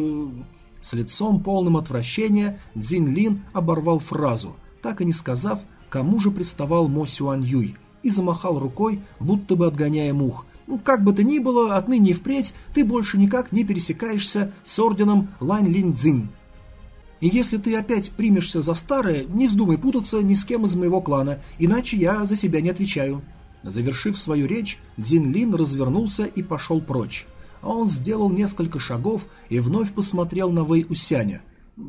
С лицом полным отвращения Цзин Лин оборвал фразу – так и не сказав, кому же приставал Мо Сюань Юй, и замахал рукой, будто бы отгоняя мух. Ну, как бы то ни было, отныне и впредь ты больше никак не пересекаешься с орденом Лань Линь Цзин. И если ты опять примешься за старое, не вздумай путаться ни с кем из моего клана, иначе я за себя не отвечаю». Завершив свою речь, Дзин Лин развернулся и пошел прочь. А он сделал несколько шагов и вновь посмотрел на Вэй Усяня.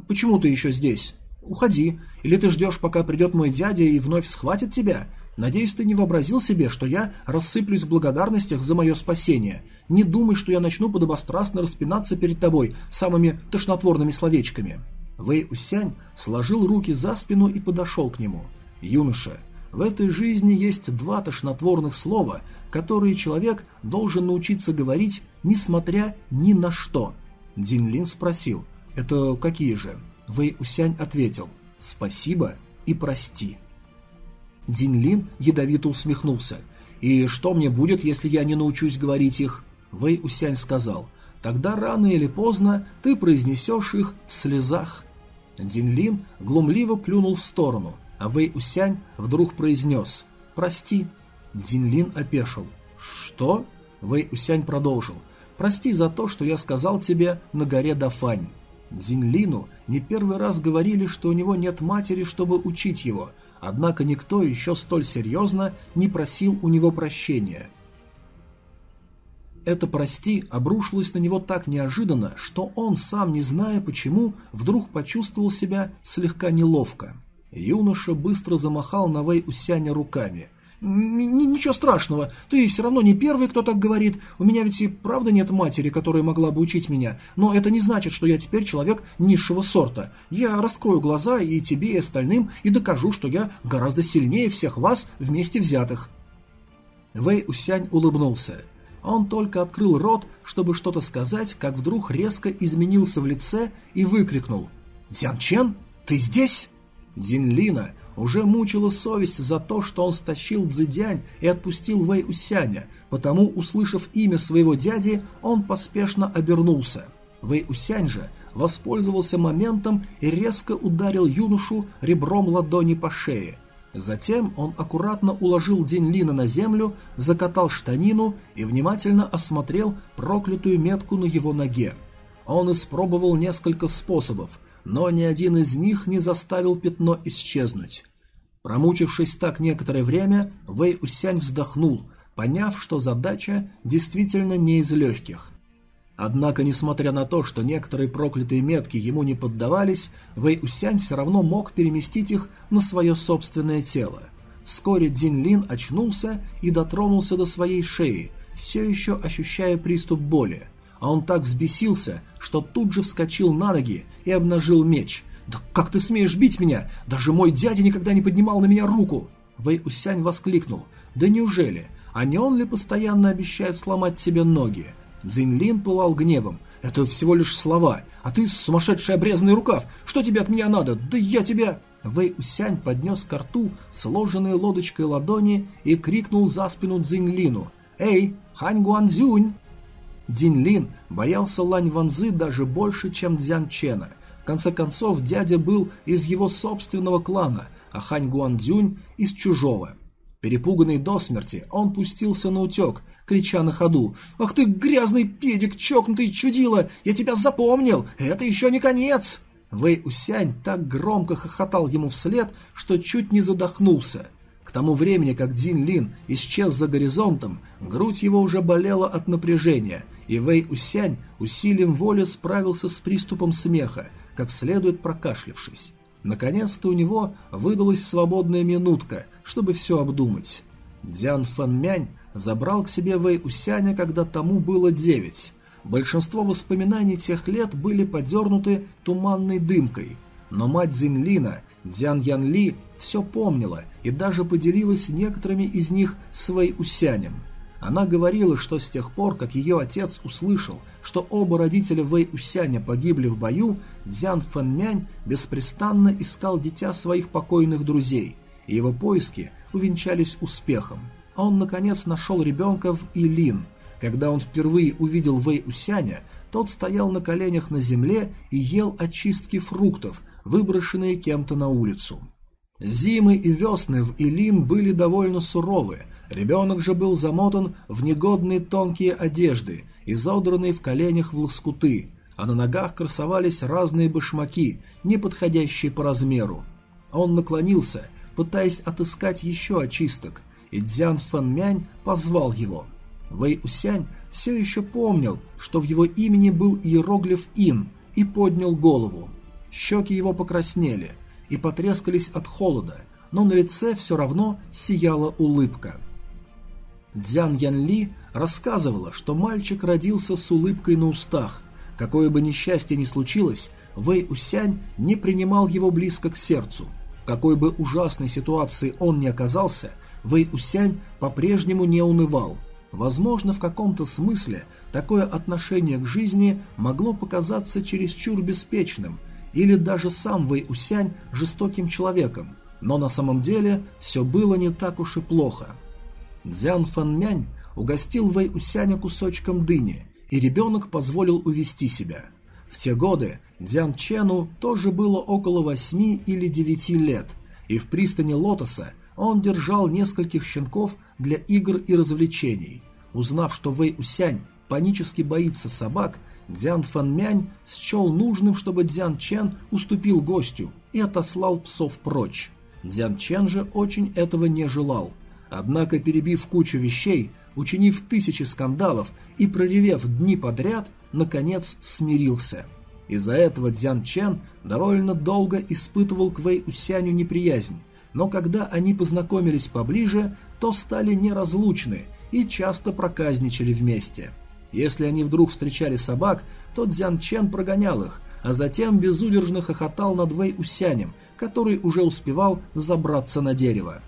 «Почему ты еще здесь?» Уходи, или ты ждешь, пока придет мой дядя и вновь схватит тебя? Надеюсь, ты не вообразил себе, что я рассыплюсь в благодарностях за мое спасение. Не думай, что я начну подобострастно распинаться перед тобой самыми тошнотворными словечками». Вэй Усянь сложил руки за спину и подошел к нему. «Юноша, в этой жизни есть два тошнотворных слова, которые человек должен научиться говорить, несмотря ни на что». Дин Лин спросил, «Это какие же?» Вэй Усянь ответил «Спасибо и прости». Дин Лин ядовито усмехнулся. «И что мне будет, если я не научусь говорить их?» Вэй Усянь сказал «Тогда рано или поздно ты произнесешь их в слезах». Дин Лин глумливо плюнул в сторону, а Вэй Усянь вдруг произнес «Прости». Дин Лин опешил. «Что?» Вэй Усянь продолжил. «Прости за то, что я сказал тебе на горе Дафань». Дзинлину не первый раз говорили, что у него нет матери, чтобы учить его, однако никто еще столь серьезно не просил у него прощения. Это «прости» обрушилось на него так неожиданно, что он, сам не зная почему, вдруг почувствовал себя слегка неловко. Юноша быстро замахал на Вэй Усяня руками – «Ничего страшного, ты все равно не первый, кто так говорит. У меня ведь и правда нет матери, которая могла бы учить меня. Но это не значит, что я теперь человек низшего сорта. Я раскрою глаза и тебе, и остальным, и докажу, что я гораздо сильнее всех вас вместе взятых». Вэй Усянь улыбнулся. Он только открыл рот, чтобы что-то сказать, как вдруг резко изменился в лице и выкрикнул «Дзян Чен, ты здесь?» Дин Лина уже мучила совесть за то, что он стащил Цзэдянь и отпустил Вэй Усяня, потому, услышав имя своего дяди, он поспешно обернулся. Вэй Усянь же воспользовался моментом и резко ударил юношу ребром ладони по шее. Затем он аккуратно уложил День Лина на землю, закатал штанину и внимательно осмотрел проклятую метку на его ноге. Он испробовал несколько способов – но ни один из них не заставил пятно исчезнуть. Промучившись так некоторое время, Вэй Усянь вздохнул, поняв, что задача действительно не из легких. Однако, несмотря на то, что некоторые проклятые метки ему не поддавались, Вэй Усянь все равно мог переместить их на свое собственное тело. Вскоре Дин Лин очнулся и дотронулся до своей шеи, все еще ощущая приступ боли а он так взбесился, что тут же вскочил на ноги и обнажил меч. «Да как ты смеешь бить меня? Даже мой дядя никогда не поднимал на меня руку!» Вэй Усянь воскликнул. «Да неужели? А не он ли постоянно обещает сломать тебе ноги?» Цзиньлин пылал гневом. «Это всего лишь слова, а ты сумасшедший обрезанный рукав! Что тебе от меня надо? Да я тебя...» Вэй Усянь поднес к рту сложенные лодочкой ладони и крикнул за спину Цзиньлину. «Эй, Хань Гуанзюнь!» Дин Лин боялся Лань Ванзы даже больше, чем Дзян Чена. В конце концов, дядя был из его собственного клана, а Хань Гуандзюнь – из чужого. Перепуганный до смерти, он пустился на утек, крича на ходу «Ах ты, грязный педик, чокнутый чудило! Я тебя запомнил! Это еще не конец!» Вэй Усянь так громко хохотал ему вслед, что чуть не задохнулся. К тому времени, как Дин Лин исчез за горизонтом, грудь его уже болела от напряжения, и Вэй Усянь усилием воли справился с приступом смеха, как следует прокашлявшись. Наконец-то у него выдалась свободная минутка, чтобы все обдумать. Дзян Фанмянь забрал к себе Вэй Усяня, когда тому было девять. Большинство воспоминаний тех лет были подернуты туманной дымкой, но мать Зинлина, Дзян Ян Ли, все помнила и даже поделилась некоторыми из них с Вэй Усянем – она говорила, что с тех пор, как ее отец услышал, что оба родителя Вэй Усяня погибли в бою, Дзян Фэнмянь беспрестанно искал дитя своих покойных друзей, и его поиски увенчались успехом. Он, наконец, нашел ребенка в Илин. Когда он впервые увидел Вэй Усяня, тот стоял на коленях на земле и ел очистки фруктов, выброшенные кем-то на улицу. Зимы и весны в Илин были довольно суровы, Ребенок же был замотан в негодные тонкие одежды, изодранные в коленях в лоскуты, а на ногах красовались разные башмаки, не подходящие по размеру. Он наклонился, пытаясь отыскать еще очисток, и Дзян Фэн позвал его. Вэй Усянь все еще помнил, что в его имени был иероглиф «Ин», и поднял голову. Щеки его покраснели и потрескались от холода, но на лице все равно сияла улыбка. Дзян Ян Ли рассказывала, что мальчик родился с улыбкой на устах. Какое бы несчастье ни случилось, Вэй Усянь не принимал его близко к сердцу. В какой бы ужасной ситуации он ни оказался, Вэй Усянь по-прежнему не унывал. Возможно, в каком-то смысле такое отношение к жизни могло показаться чересчур беспечным, или даже сам Вэй Усянь жестоким человеком, но на самом деле все было не так уж и плохо. Дзян Фанмянь угостил Вэй Усяня кусочком дыни, и ребенок позволил увести себя. В те годы Дзян Чену тоже было около восьми или девяти лет, и в пристани Лотоса он держал нескольких щенков для игр и развлечений. Узнав, что Вэй Усянь панически боится собак, Дзян Фанмянь счел нужным, чтобы Дзян Чен уступил гостю и отослал псов прочь. Дзян Чен же очень этого не желал. Однако, перебив кучу вещей, учинив тысячи скандалов и проревев дни подряд, наконец смирился. Из-за этого Дзян Чен довольно долго испытывал к Вэй Усяню неприязнь, но когда они познакомились поближе, то стали неразлучны и часто проказничали вместе. Если они вдруг встречали собак, то Дзян Чен прогонял их, а затем безудержно хохотал над Вэй Усянем, который уже успевал забраться на дерево.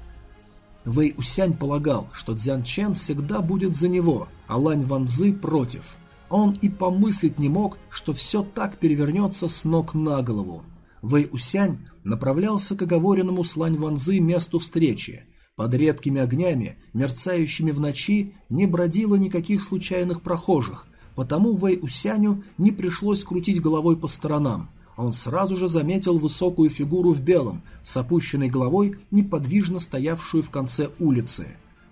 Вэй Усянь полагал, что Дзян Чен всегда будет за него, а Лань Ванзы против. Он и помыслить не мог, что все так перевернется с ног на голову. Вэй Усянь направлялся к оговоренному с Лань Ванзы месту встречи. Под редкими огнями, мерцающими в ночи, не бродило никаких случайных прохожих, потому Вэй Усяню не пришлось крутить головой по сторонам. Он сразу же заметил высокую фигуру в белом, с опущенной головой, неподвижно стоявшую в конце улицы.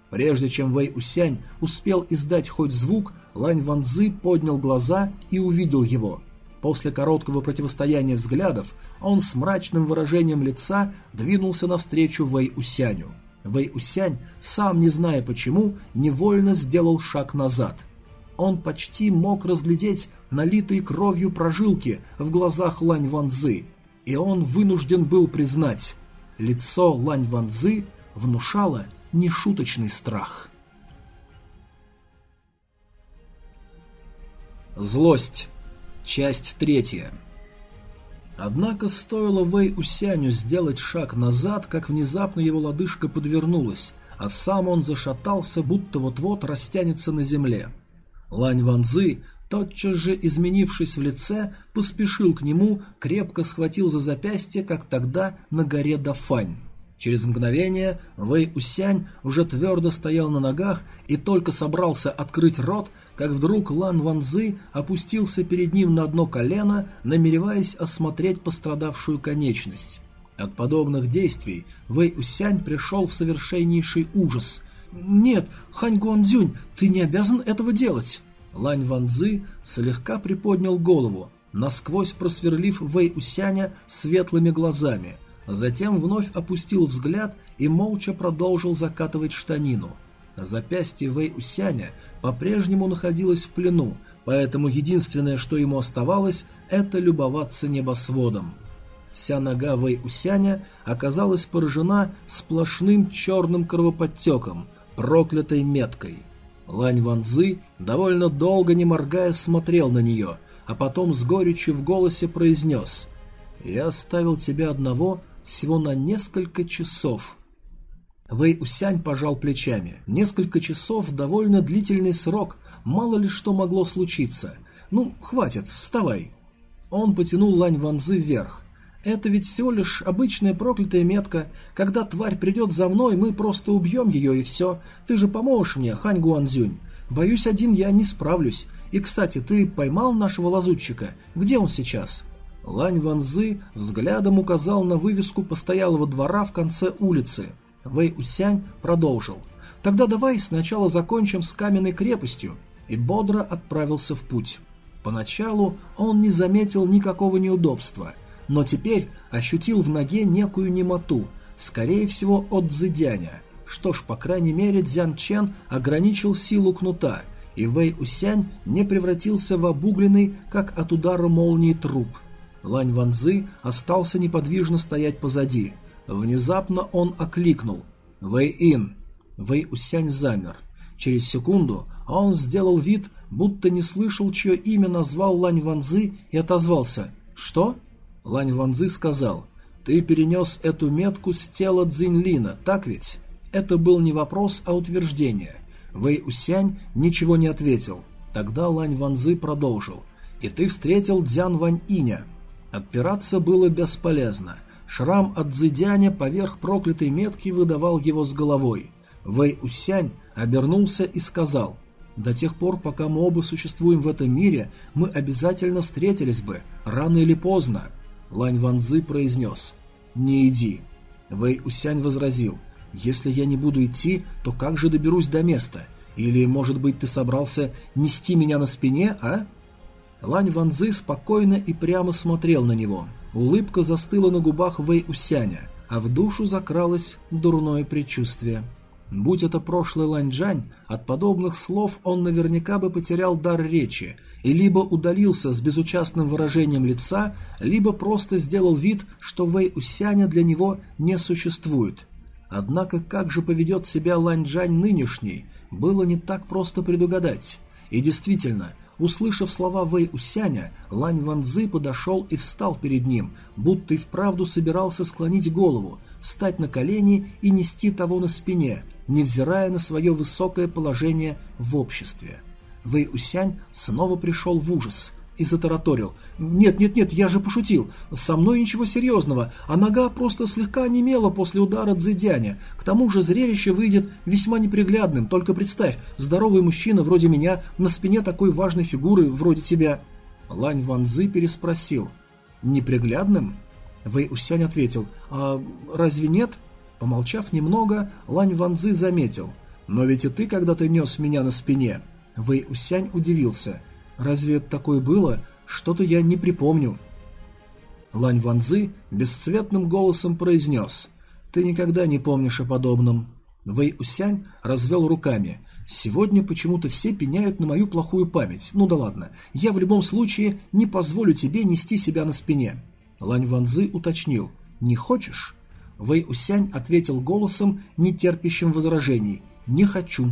Прежде чем Вэй Усянь успел издать хоть звук, Лань Ванзы поднял глаза и увидел его. После короткого противостояния взглядов он с мрачным выражением лица двинулся навстречу Вэй Усяню. Вэй Усянь, сам не зная почему, невольно сделал шаг назад – он почти мог разглядеть налитые кровью прожилки в глазах Лань Ванзы, и он вынужден был признать, лицо Лань Ванзы внушало нешуточный страх. Злость. Часть третья. Однако стоило Вэй Усяню сделать шаг назад, как внезапно его лодыжка подвернулась, а сам он зашатался, будто вот-вот растянется на земле. Лань Ванзы, тотчас же изменившись в лице, поспешил к нему, крепко схватил за запястье, как тогда на горе Дафань. Через мгновение Вэй Усянь уже твердо стоял на ногах и только собрался открыть рот, как вдруг Лан Ванзы опустился перед ним на одно колено, намереваясь осмотреть пострадавшую конечность. От подобных действий Вэй Усянь пришел в совершеннейший ужас – «Нет, Хань Гуанзюнь, ты не обязан этого делать!» Лань Ванзы слегка приподнял голову, насквозь просверлив Вэй Усяня светлыми глазами, затем вновь опустил взгляд и молча продолжил закатывать штанину. Запястье Вэй Усяня по-прежнему находилось в плену, поэтому единственное, что ему оставалось, это любоваться небосводом. Вся нога Вэй Усяня оказалась поражена сплошным черным кровоподтеком – проклятой меткой. Лань Ванзы довольно долго не моргая смотрел на нее, а потом с горечью в голосе произнес «Я оставил тебя одного всего на несколько часов». Вэй Усянь пожал плечами. Несколько часов – довольно длительный срок, мало ли что могло случиться. Ну, хватит, вставай. Он потянул Лань Ванзы вверх. Это ведь всего лишь обычная проклятая метка. Когда тварь придет за мной, мы просто убьем ее и все. Ты же поможешь мне, Хань Гуанзюнь. Боюсь, один я не справлюсь. И, кстати, ты поймал нашего лазутчика? Где он сейчас?» Лань Ванзы взглядом указал на вывеску постоялого двора в конце улицы. Вэй Усянь продолжил. «Тогда давай сначала закончим с каменной крепостью», и бодро отправился в путь. Поначалу он не заметил никакого неудобства – но теперь ощутил в ноге некую немоту, скорее всего от Цзэдяня. Что ж, по крайней мере, Дзян Чен ограничил силу кнута, и Вэй Усянь не превратился в обугленный, как от удара молнии труп. Лань Ванзы остался неподвижно стоять позади. Внезапно он окликнул «Вэй Ин!». Вэй Усянь замер. Через секунду он сделал вид, будто не слышал, чье имя назвал Лань Ванзы и отозвался «Что?». Лань Ванзы сказал, «Ты перенес эту метку с тела Цзиньлина, так ведь?» Это был не вопрос, а утверждение. Вэй Усянь ничего не ответил. Тогда Лань Ванзы продолжил. «И ты встретил Дзян Вань Иня». Отпираться было бесполезно. Шрам от Цзэдяня поверх проклятой метки выдавал его с головой. Вэй Усянь обернулся и сказал, «До тех пор, пока мы оба существуем в этом мире, мы обязательно встретились бы, рано или поздно». Лань Ванзы произнес, «Не иди». Вэй Усянь возразил, «Если я не буду идти, то как же доберусь до места? Или, может быть, ты собрался нести меня на спине, а?» Лань Ванзы спокойно и прямо смотрел на него. Улыбка застыла на губах Вэй Усяня, а в душу закралось дурное предчувствие. Будь это прошлый Ланьчжань, от подобных слов он наверняка бы потерял дар речи и либо удалился с безучастным выражением лица, либо просто сделал вид, что Вэй Усяня для него не существует. Однако как же поведет себя Ланьчжань нынешний, было не так просто предугадать. И действительно, услышав слова Вэй Усяня, Лань Ванзы подошел и встал перед ним, будто и вправду собирался склонить голову, встать на колени и нести того на спине, невзирая на свое высокое положение в обществе. Вэй Усянь снова пришел в ужас и затараторил. «Нет, нет, нет, я же пошутил. Со мной ничего серьезного, а нога просто слегка онемела после удара Цзэдяня. К тому же зрелище выйдет весьма неприглядным. Только представь, здоровый мужчина вроде меня на спине такой важной фигуры вроде тебя». Лань Ванзы переспросил. «Неприглядным?» Вэй Усянь ответил. «А разве нет?» Помолчав немного, Лань Ванзы заметил. «Но ведь и ты когда-то нес меня на спине». Вэй Усянь удивился. «Разве это такое было? Что-то я не припомню». Лань Ванзы бесцветным голосом произнес. «Ты никогда не помнишь о подобном». Вэй Усянь развел руками. «Сегодня почему-то все пеняют на мою плохую память. Ну да ладно, я в любом случае не позволю тебе нести себя на спине». Лань Ванзы уточнил. «Не хочешь?» Вэй Усянь ответил голосом, не терпящим возражений. «Не хочу».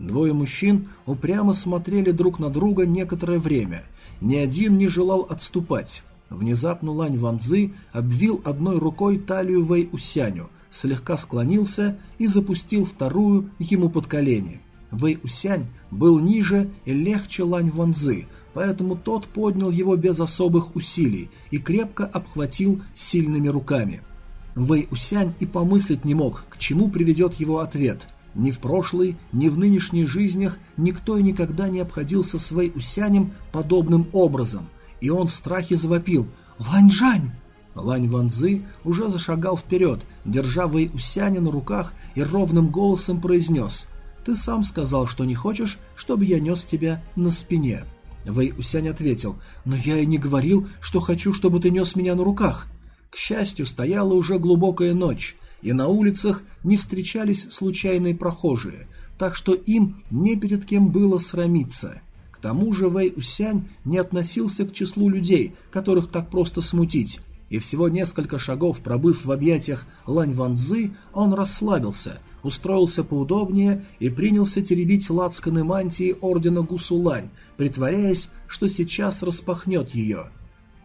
Двое мужчин упрямо смотрели друг на друга некоторое время. Ни один не желал отступать. Внезапно Лань Ванзы обвил одной рукой талию Вэй Усяню, слегка склонился и запустил вторую ему под колени. Вэй Усянь был ниже и легче Лань Ванзы, поэтому тот поднял его без особых усилий и крепко обхватил сильными руками – Вэй Усянь и помыслить не мог, к чему приведет его ответ. Ни в прошлой, ни в нынешних жизнях никто и никогда не обходился с Вэй Усянем подобным образом, и он в страхе завопил «Ланьжань!». Лань Ванзы уже зашагал вперед, держа Вэй Усяня на руках и ровным голосом произнес «Ты сам сказал, что не хочешь, чтобы я нес тебя на спине». Вэй Усянь ответил «Но я и не говорил, что хочу, чтобы ты нес меня на руках». К счастью, стояла уже глубокая ночь, и на улицах не встречались случайные прохожие, так что им не перед кем было срамиться. К тому же Вэй Усянь не относился к числу людей, которых так просто смутить, и всего несколько шагов пробыв в объятиях Лань Ванзы, он расслабился, устроился поудобнее и принялся теребить лацканы мантии ордена Гусулань, притворяясь, что сейчас распахнет ее.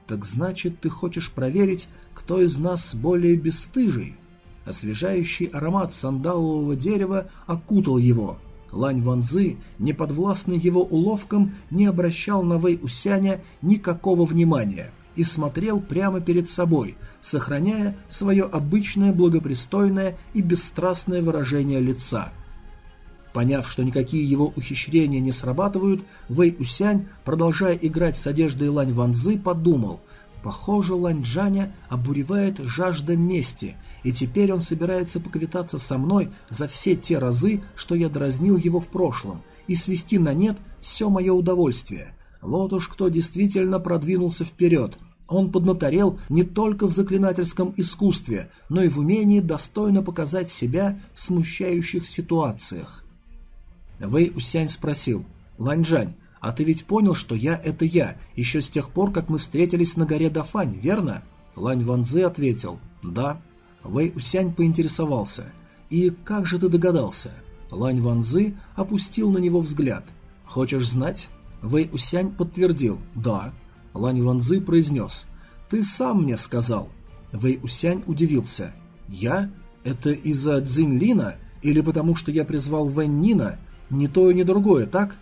«Так значит, ты хочешь проверить, кто из нас более бесстыжий? Освежающий аромат сандалового дерева окутал его. Лань Ванзы, не подвластный его уловкам, не обращал на Вэй Усяня никакого внимания и смотрел прямо перед собой, сохраняя свое обычное благопристойное и бесстрастное выражение лица. Поняв, что никакие его ухищрения не срабатывают, Вэй Усянь, продолжая играть с одеждой Лань Ванзы, подумал – Похоже, Ланьчжаня обуревает жажда мести, и теперь он собирается поквитаться со мной за все те разы, что я дразнил его в прошлом, и свести на нет все мое удовольствие. Вот уж кто действительно продвинулся вперед. Он поднаторел не только в заклинательском искусстве, но и в умении достойно показать себя в смущающих ситуациях. Вэй Усянь спросил, «Ланьжань, а ты ведь понял, что я — это я, еще с тех пор, как мы встретились на горе Дафань, верно?» Лань Ванзы ответил «Да». Вэй Усянь поинтересовался «И как же ты догадался?» Лань Ванзы опустил на него взгляд. «Хочешь знать?» Вэй Усянь подтвердил «Да». Лань Ванзы произнес «Ты сам мне сказал». Вэй Усянь удивился «Я? Это из-за Цзинь Лина? Или потому что я призвал Вэнь Нина? Ни то и ни другое, так?»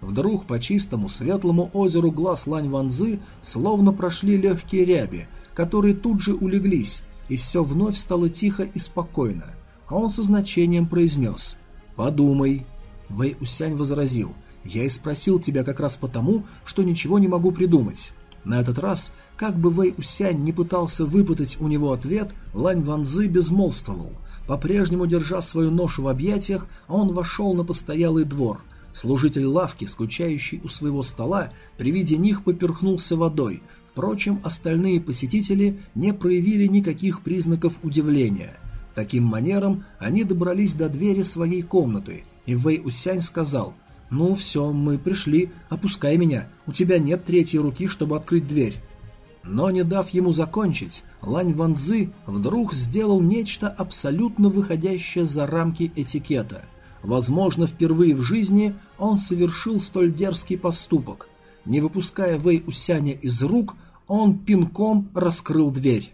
Вдруг по чистому светлому озеру глаз Лань Ванзы словно прошли легкие ряби, которые тут же улеглись, и все вновь стало тихо и спокойно. А он со значением произнес «Подумай». Вэй Усянь возразил «Я и спросил тебя как раз потому, что ничего не могу придумать». На этот раз, как бы Вэй Усянь не пытался выпытать у него ответ, Лань Ванзы безмолвствовал. По-прежнему держа свою ношу в объятиях, он вошел на постоялый двор – Служитель лавки, скучающий у своего стола, при виде них поперхнулся водой. Впрочем, остальные посетители не проявили никаких признаков удивления. Таким манером они добрались до двери своей комнаты, и Вэй Усянь сказал «Ну все, мы пришли, опускай меня, у тебя нет третьей руки, чтобы открыть дверь». Но не дав ему закончить, Лань Ванзы вдруг сделал нечто абсолютно выходящее за рамки этикета – Возможно, впервые в жизни он совершил столь дерзкий поступок. Не выпуская Вэй Усяня из рук, он пинком раскрыл дверь.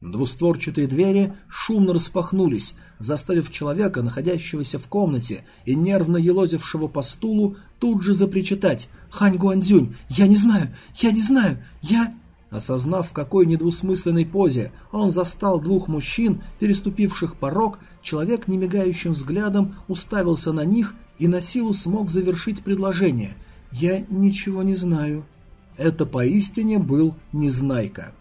Двустворчатые двери шумно распахнулись, заставив человека, находящегося в комнате и нервно елозившего по стулу, тут же запричитать «Хань Гуанзюнь, я не знаю, я не знаю, я...» Осознав, в какой недвусмысленной позе он застал двух мужчин, переступивших порог, человек немигающим взглядом уставился на них и на силу смог завершить предложение «Я ничего не знаю». Это поистине был Незнайка.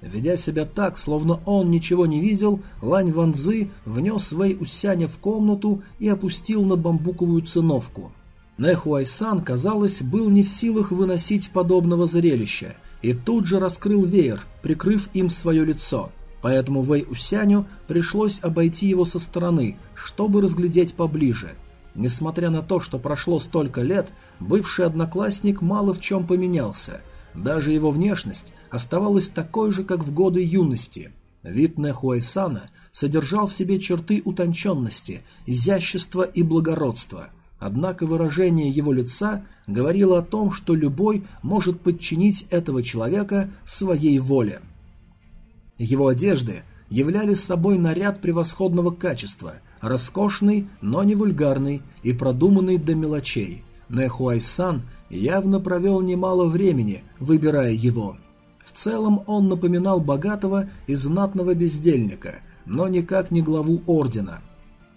Ведя себя так, словно он ничего не видел, Лань Ванзы внес Вэй Усяня в комнату и опустил на бамбуковую циновку. Нэхуайсан, казалось, был не в силах выносить подобного зрелища и тут же раскрыл веер, прикрыв им свое лицо. Поэтому Вэй Усяню пришлось обойти его со стороны, чтобы разглядеть поближе. Несмотря на то, что прошло столько лет, бывший одноклассник мало в чем поменялся. Даже его внешность оставалась такой же, как в годы юности. Вид Нэхуайсана содержал в себе черты утонченности, изящества и благородства – Однако выражение его лица говорило о том, что любой может подчинить этого человека своей воле. Его одежды являли собой наряд превосходного качества, роскошный, но не вульгарный и продуманный до мелочей. Нэхуайсан явно провел немало времени, выбирая его. В целом он напоминал богатого и знатного бездельника, но никак не главу ордена –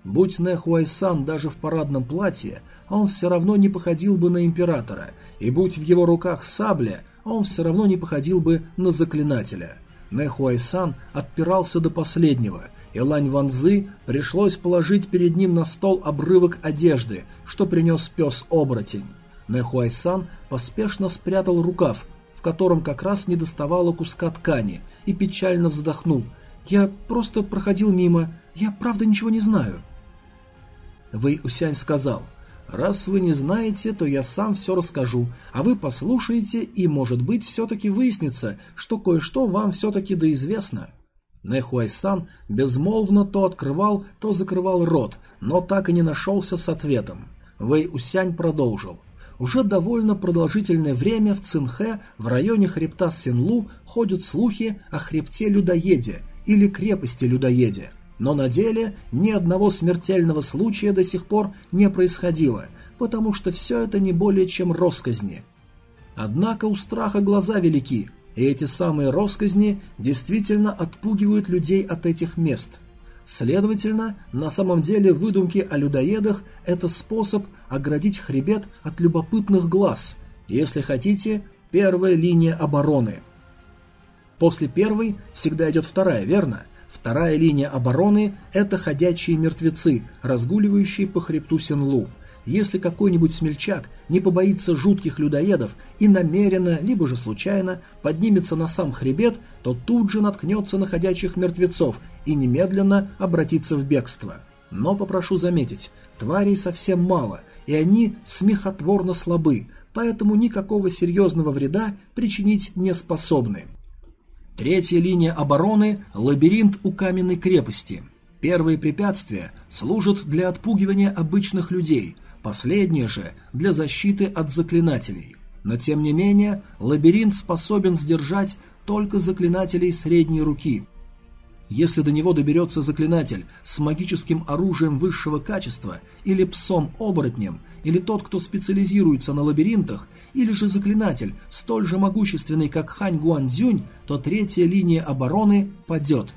Будь Нэхуайсан даже в парадном платье, он все равно не походил бы на императора, и будь в его руках сабля, он все равно не походил бы на заклинателя. Нэхуайсан отпирался до последнего, и Лань Ванзы пришлось положить перед ним на стол обрывок одежды, что принес пес-оборотень. Нэхуайсан поспешно спрятал рукав, в котором как раз не доставало куска ткани, и печально вздохнул. «Я просто проходил мимо, я правда ничего не знаю». Вэй Усянь сказал, «Раз вы не знаете, то я сам все расскажу, а вы послушаете, и, может быть, все-таки выяснится, что кое-что вам все-таки да известно». Нэхуайсан безмолвно то открывал, то закрывал рот, но так и не нашелся с ответом. Вэй Усянь продолжил. Уже довольно продолжительное время в Цинхэ, в районе хребта Синлу, ходят слухи о хребте Людоеде или крепости Людоеде. Но на деле ни одного смертельного случая до сих пор не происходило, потому что все это не более чем росказни. Однако у страха глаза велики, и эти самые росказни действительно отпугивают людей от этих мест. Следовательно, на самом деле выдумки о людоедах – это способ оградить хребет от любопытных глаз, если хотите, первая линия обороны. После первой всегда идет вторая, верно? – Вторая линия обороны – это ходячие мертвецы, разгуливающие по хребту Сенлу. Если какой-нибудь смельчак не побоится жутких людоедов и намеренно, либо же случайно поднимется на сам хребет, то тут же наткнется на ходячих мертвецов и немедленно обратится в бегство. Но попрошу заметить, тварей совсем мало, и они смехотворно слабы, поэтому никакого серьезного вреда причинить не способны. Третья линия обороны – лабиринт у каменной крепости. Первые препятствия служат для отпугивания обычных людей, последние же – для защиты от заклинателей. Но тем не менее, лабиринт способен сдержать только заклинателей средней руки. Если до него доберется заклинатель с магическим оружием высшего качества, или псом-оборотнем, или тот, кто специализируется на лабиринтах, или же заклинатель, столь же могущественный, как Хань Гуанцзюнь, то третья линия обороны падет.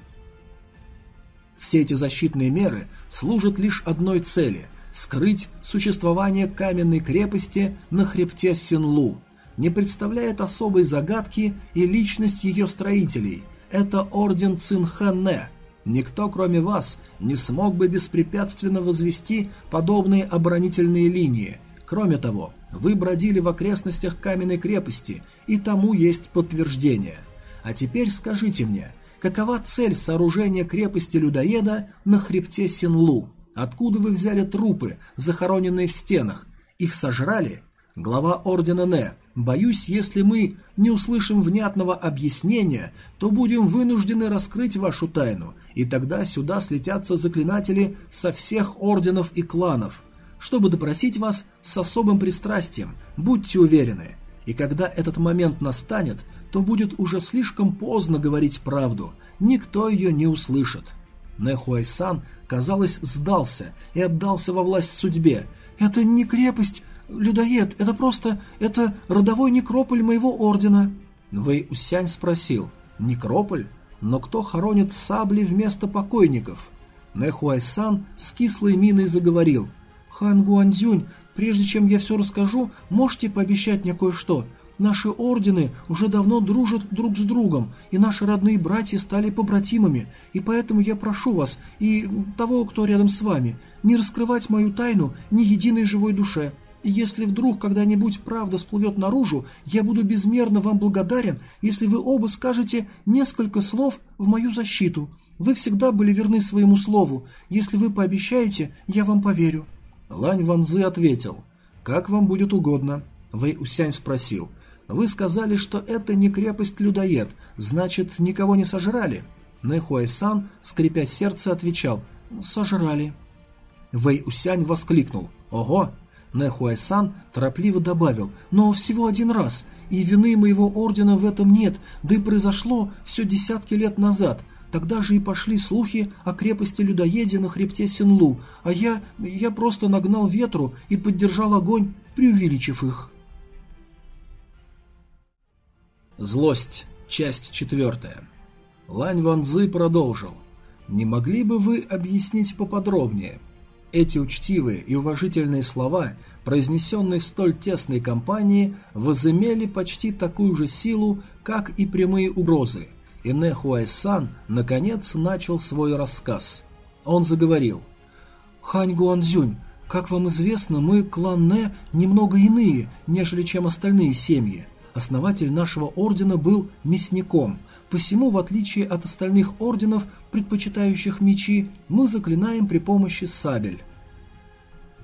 Все эти защитные меры служат лишь одной цели – скрыть существование каменной крепости на хребте Синлу. Не представляет особой загадки и личность ее строителей – это орден Цинхэнне. Никто, кроме вас, не смог бы беспрепятственно возвести подобные оборонительные линии. Кроме того, вы бродили в окрестностях каменной крепости, и тому есть подтверждение. А теперь скажите мне, какова цель сооружения крепости людоеда на хребте Синлу? Откуда вы взяли трупы, захороненные в стенах? Их сожрали? Глава ордена Не, Боюсь, если мы не услышим внятного объяснения, то будем вынуждены раскрыть вашу тайну, и тогда сюда слетятся заклинатели со всех орденов и кланов, чтобы допросить вас с особым пристрастием, будьте уверены. И когда этот момент настанет, то будет уже слишком поздно говорить правду, никто ее не услышит. Нехуайсан, казалось, сдался и отдался во власть судьбе. «Это не крепость, «Людоед, это просто... это родовой некрополь моего ордена». Вэй Усянь спросил, «Некрополь? Но кто хоронит сабли вместо покойников?» Нэхуайсан с кислой миной заговорил, «Хан Гуанзюнь, прежде чем я все расскажу, можете пообещать мне кое-что?» Наши ордены уже давно дружат друг с другом, и наши родные братья стали побратимами, и поэтому я прошу вас и того, кто рядом с вами, не раскрывать мою тайну ни единой живой душе. И если вдруг когда-нибудь правда всплывет наружу, я буду безмерно вам благодарен, если вы оба скажете несколько слов в мою защиту. Вы всегда были верны своему слову. Если вы пообещаете, я вам поверю». Лань Ванзы ответил. «Как вам будет угодно». Вэй Усянь спросил. «Вы сказали, что это не крепость-людоед, значит, никого не сожрали?» Нэхуайсан, скрипя сердце, отвечал. «Сожрали». Вэй Усянь воскликнул. «Ого, Нэхуайсан торопливо добавил, но всего один раз, и вины моего ордена в этом нет, да и произошло все десятки лет назад. Тогда же и пошли слухи о крепости людоеде на хребте Синлу, а я... я просто нагнал ветру и поддержал огонь, преувеличив их. Злость. Часть четвертая. Лань Ванзы продолжил. «Не могли бы вы объяснить поподробнее?» Эти учтивые и уважительные слова, произнесенные в столь тесной компании, возымели почти такую же силу, как и прямые угрозы, и Нехуайсан наконец начал свой рассказ. Он заговорил. «Хань Гуанзюнь, как вам известно, мы, клан Не, немного иные, нежели чем остальные семьи. Основатель нашего ордена был мясником – Посему, в отличие от остальных орденов, предпочитающих мечи, мы заклинаем при помощи сабель.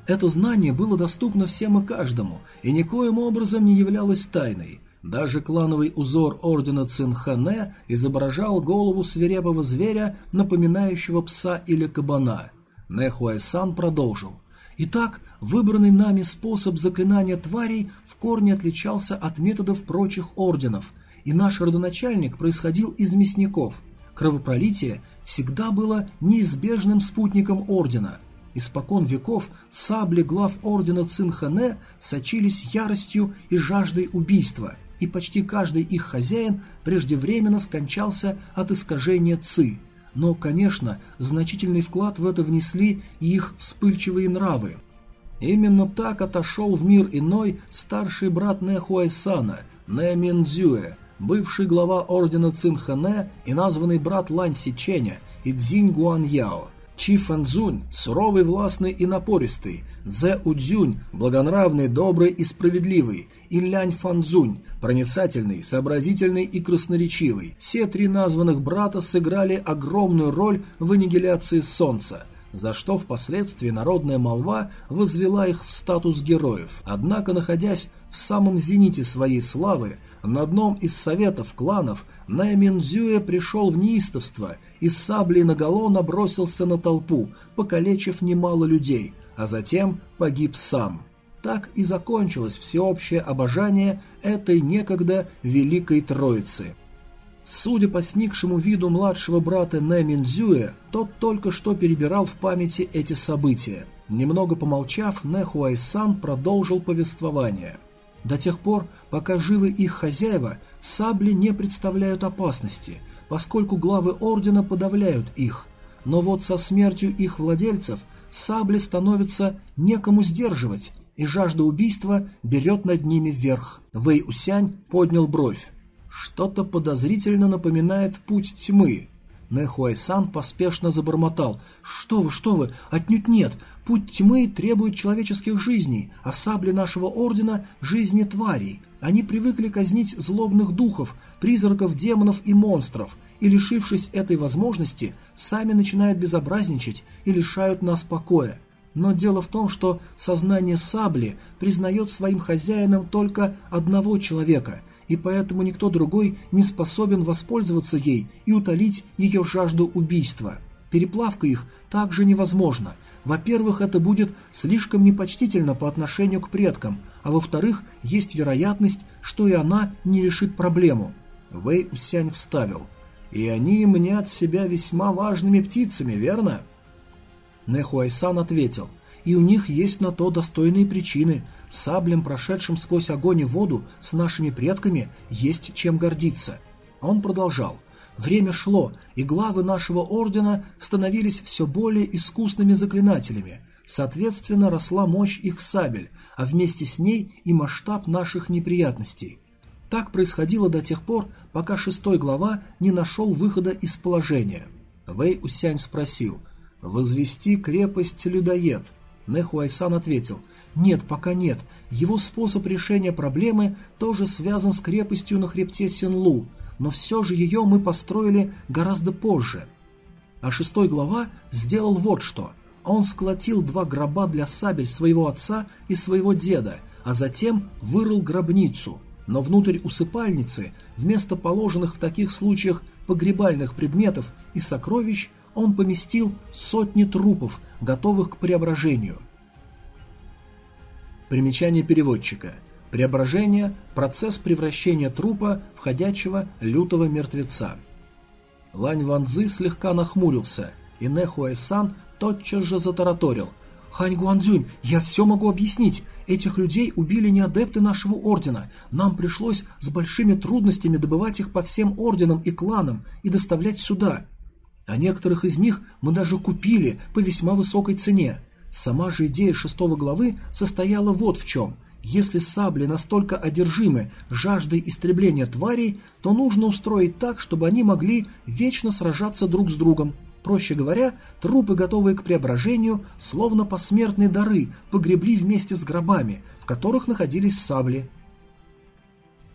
Это знание было доступно всем и каждому, и никоим образом не являлось тайной. Даже клановый узор ордена Цинхане изображал голову свирепого зверя, напоминающего пса или кабана. Нехуайсан продолжил. Итак, выбранный нами способ заклинания тварей в корне отличался от методов прочих орденов – и наш родоначальник происходил из мясников. Кровопролитие всегда было неизбежным спутником ордена. Испокон веков сабли глав ордена Цинхане сочились яростью и жаждой убийства, и почти каждый их хозяин преждевременно скончался от искажения ци. Но, конечно, значительный вклад в это внесли и их вспыльчивые нравы. Именно так отошел в мир иной старший брат Нехуайсана, Нэминдзюэ, бывший глава ордена Цинхане и названный брат Лань Сиченя и Цзинь Гуаньяо, Чи Фэнзунь, суровый, властный и напористый, Цзэ Удзюнь, благонравный, добрый и справедливый, и Лянь Фанзунь, проницательный, сообразительный и красноречивый. Все три названных брата сыграли огромную роль в аннигиляции Солнца – за что впоследствии народная молва возвела их в статус героев. Однако, находясь в самом зените своей славы, на одном из советов кланов Найминзюэ пришел в неистовство и с саблей наголо набросился на толпу, покалечив немало людей, а затем погиб сам. Так и закончилось всеобщее обожание этой некогда Великой Троицы. Судя по сникшему виду младшего брата Нэ Минзюэ, тот только что перебирал в памяти эти события. Немного помолчав, Нэ Хуайсан продолжил повествование. До тех пор, пока живы их хозяева, сабли не представляют опасности, поскольку главы ордена подавляют их. Но вот со смертью их владельцев сабли становятся некому сдерживать, и жажда убийства берет над ними вверх. Вэй Усянь поднял бровь. Что-то подозрительно напоминает путь тьмы. Нэхуайсан поспешно забормотал. «Что вы, что вы, отнюдь нет. Путь тьмы требует человеческих жизней, а сабли нашего ордена – жизни тварей. Они привыкли казнить злобных духов, призраков, демонов и монстров, и, лишившись этой возможности, сами начинают безобразничать и лишают нас покоя. Но дело в том, что сознание сабли признает своим хозяином только одного человека, и поэтому никто другой не способен воспользоваться ей и утолить ее жажду убийства. Переплавка их также невозможна. Во-первых, это будет слишком непочтительно по отношению к предкам, а во-вторых, есть вероятность, что и она не решит проблему. Вэй Усянь вставил. «И они мнят себя весьма важными птицами, верно?» Нехуайсан ответил, и у них есть на то достойные причины. Саблем, прошедшим сквозь огонь и воду, с нашими предками есть чем гордиться. Он продолжал. Время шло, и главы нашего ордена становились все более искусными заклинателями. Соответственно, росла мощь их сабель, а вместе с ней и масштаб наших неприятностей. Так происходило до тех пор, пока шестой глава не нашел выхода из положения. Вэй Усянь спросил – «Возвести крепость-людоед». Нехуайсан ответил, «Нет, пока нет. Его способ решения проблемы тоже связан с крепостью на хребте Синлу, но все же ее мы построили гораздо позже». А шестой глава сделал вот что. Он сколотил два гроба для сабель своего отца и своего деда, а затем вырыл гробницу. Но внутрь усыпальницы, вместо положенных в таких случаях погребальных предметов и сокровищ, он поместил сотни трупов, готовых к преображению. Примечание переводчика. Преображение – процесс превращения трупа в ходячего лютого мертвеца. Лань Ванзы слегка нахмурился, и Нехуэсан тотчас же затараторил. «Хань Гуандзюнь, я все могу объяснить. Этих людей убили не адепты нашего ордена. Нам пришлось с большими трудностями добывать их по всем орденам и кланам и доставлять сюда. А некоторых из них мы даже купили по весьма высокой цене. Сама же идея шестого главы состояла вот в чем. Если сабли настолько одержимы жаждой истребления тварей, то нужно устроить так, чтобы они могли вечно сражаться друг с другом. Проще говоря, трупы, готовые к преображению, словно посмертные дары, погребли вместе с гробами, в которых находились сабли.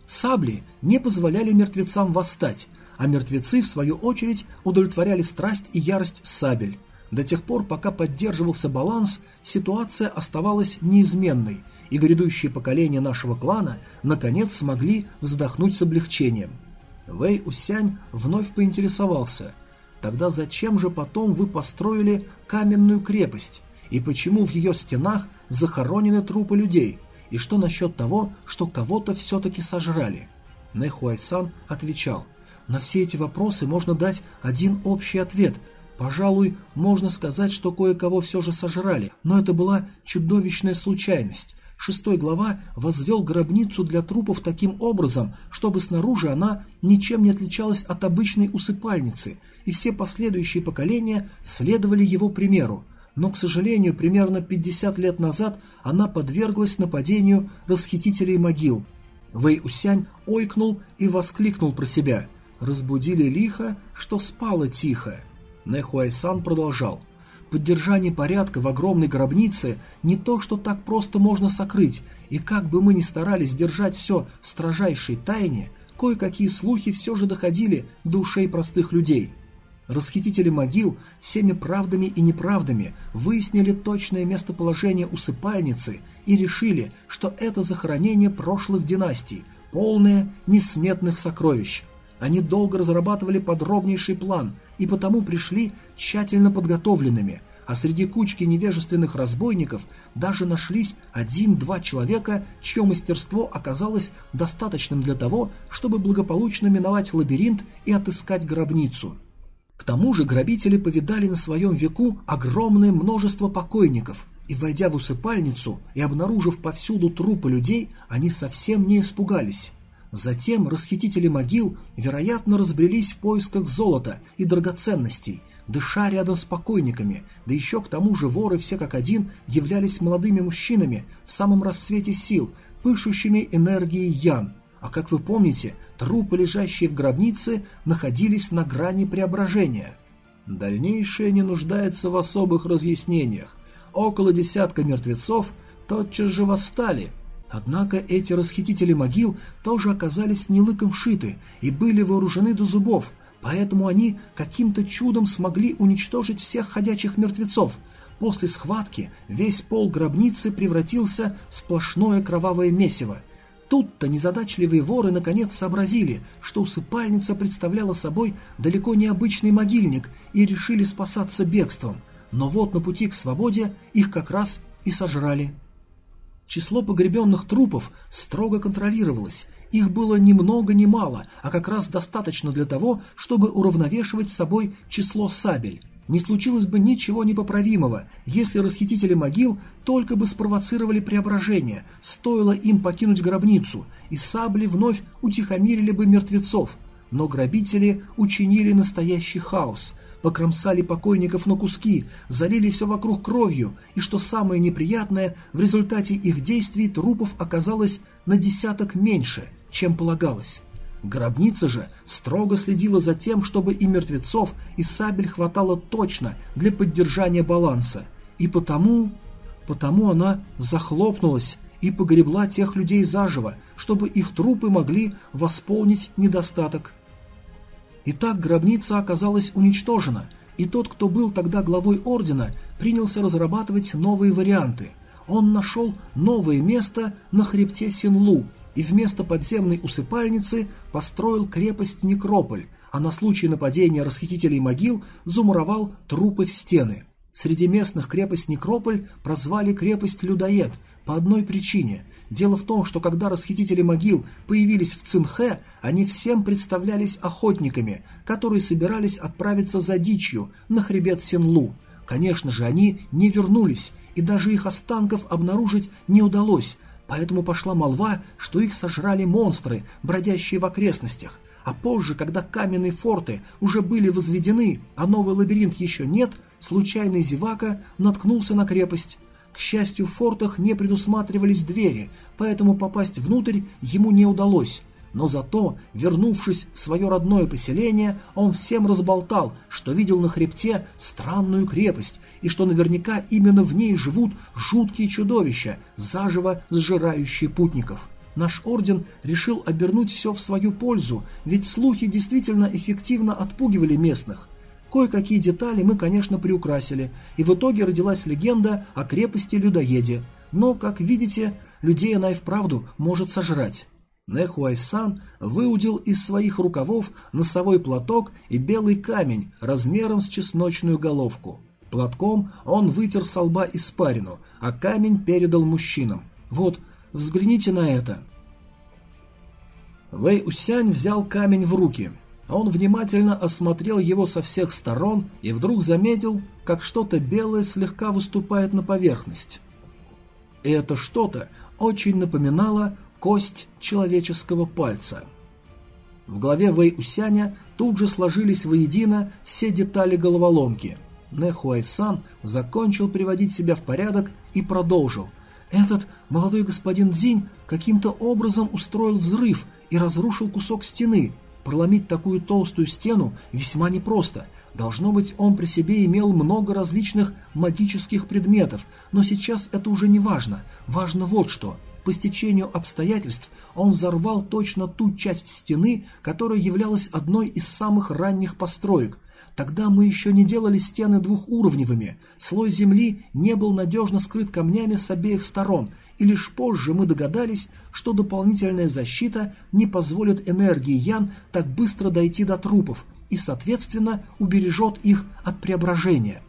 Сабли не позволяли мертвецам восстать, а мертвецы, в свою очередь, удовлетворяли страсть и ярость сабель. До тех пор, пока поддерживался баланс, ситуация оставалась неизменной, и грядущие поколения нашего клана наконец смогли вздохнуть с облегчением. Вэй Усянь вновь поинтересовался, тогда зачем же потом вы построили каменную крепость, и почему в ее стенах захоронены трупы людей, и что насчет того, что кого-то все-таки сожрали? Нэхуайсан отвечал – на все эти вопросы можно дать один общий ответ. Пожалуй, можно сказать, что кое-кого все же сожрали, но это была чудовищная случайность. Шестой глава возвел гробницу для трупов таким образом, чтобы снаружи она ничем не отличалась от обычной усыпальницы, и все последующие поколения следовали его примеру. Но, к сожалению, примерно 50 лет назад она подверглась нападению расхитителей могил. Вэй Усянь ойкнул и воскликнул про себя – разбудили лихо, что спало тихо. Нехуайсан продолжал. Поддержание порядка в огромной гробнице не то, что так просто можно сокрыть, и как бы мы ни старались держать все в строжайшей тайне, кое-какие слухи все же доходили до ушей простых людей. Расхитители могил всеми правдами и неправдами выяснили точное местоположение усыпальницы и решили, что это захоронение прошлых династий, полное несметных сокровищ. Они долго разрабатывали подробнейший план и потому пришли тщательно подготовленными, а среди кучки невежественных разбойников даже нашлись один-два человека, чье мастерство оказалось достаточным для того, чтобы благополучно миновать лабиринт и отыскать гробницу. К тому же грабители повидали на своем веку огромное множество покойников, и, войдя в усыпальницу и обнаружив повсюду трупы людей, они совсем не испугались. Затем расхитители могил, вероятно, разбрелись в поисках золота и драгоценностей, дыша рядом с покойниками, да еще к тому же воры все как один являлись молодыми мужчинами в самом расцвете сил, пышущими энергией Ян. А как вы помните, трупы, лежащие в гробнице, находились на грани преображения. Дальнейшее не нуждается в особых разъяснениях. Около десятка мертвецов тотчас же восстали. Однако эти расхитители могил тоже оказались не лыком шиты и были вооружены до зубов, Поэтому они каким-то чудом смогли уничтожить всех ходячих мертвецов. После схватки весь пол гробницы превратился в сплошное кровавое месиво. Тут-то незадачливые воры наконец сообразили, что усыпальница представляла собой далеко не обычный могильник и решили спасаться бегством. Но вот на пути к свободе их как раз и сожрали. Число погребенных трупов строго контролировалось, их было ни много ни мало, а как раз достаточно для того, чтобы уравновешивать с собой число сабель. Не случилось бы ничего непоправимого, если расхитители могил только бы спровоцировали преображение, стоило им покинуть гробницу, и сабли вновь утихомирили бы мертвецов. Но грабители учинили настоящий хаос, покромсали покойников на куски, залили все вокруг кровью, и что самое неприятное, в результате их действий трупов оказалось на десяток меньше – чем полагалось. Гробница же строго следила за тем, чтобы и мертвецов, и сабель хватало точно для поддержания баланса. И потому... Потому она захлопнулась и погребла тех людей заживо, чтобы их трупы могли восполнить недостаток. Итак, гробница оказалась уничтожена, и тот, кто был тогда главой ордена, принялся разрабатывать новые варианты. Он нашел новое место на хребте Синлу, и вместо подземной усыпальницы построил крепость Некрополь, а на случай нападения расхитителей могил замуровал трупы в стены. Среди местных крепость Некрополь прозвали крепость Людоед по одной причине. Дело в том, что когда расхитители могил появились в Цинхэ, они всем представлялись охотниками, которые собирались отправиться за дичью на хребет Синлу. Конечно же, они не вернулись, и даже их останков обнаружить не удалось, Поэтому пошла молва, что их сожрали монстры, бродящие в окрестностях. А позже, когда каменные форты уже были возведены, а новый лабиринт еще нет, случайный зевака наткнулся на крепость. К счастью, в фортах не предусматривались двери, поэтому попасть внутрь ему не удалось. Но зато, вернувшись в свое родное поселение, он всем разболтал, что видел на хребте странную крепость, и что наверняка именно в ней живут жуткие чудовища, заживо сжирающие путников. Наш орден решил обернуть все в свою пользу, ведь слухи действительно эффективно отпугивали местных. Кое-какие детали мы, конечно, приукрасили, и в итоге родилась легенда о крепости-людоеде. Но, как видите, людей она и вправду может сожрать. Нехуайсан выудил из своих рукавов носовой платок и белый камень размером с чесночную головку. Платком он вытер со лба испарину, а камень передал мужчинам. «Вот, взгляните на это». Вэй Усянь взял камень в руки. Он внимательно осмотрел его со всех сторон и вдруг заметил, как что-то белое слегка выступает на поверхность. И это что-то очень напоминало кость человеческого пальца. В голове Вэй Усяня тут же сложились воедино все детали головоломки. Нэхуайсан закончил приводить себя в порядок и продолжил. «Этот молодой господин Дзинь каким-то образом устроил взрыв и разрушил кусок стены. Проломить такую толстую стену весьма непросто. Должно быть, он при себе имел много различных магических предметов, но сейчас это уже не важно. Важно вот что – по стечению обстоятельств он взорвал точно ту часть стены, которая являлась одной из самых ранних построек. Тогда мы еще не делали стены двухуровневыми, слой земли не был надежно скрыт камнями с обеих сторон, и лишь позже мы догадались, что дополнительная защита не позволит энергии Ян так быстро дойти до трупов и, соответственно, убережет их от преображения.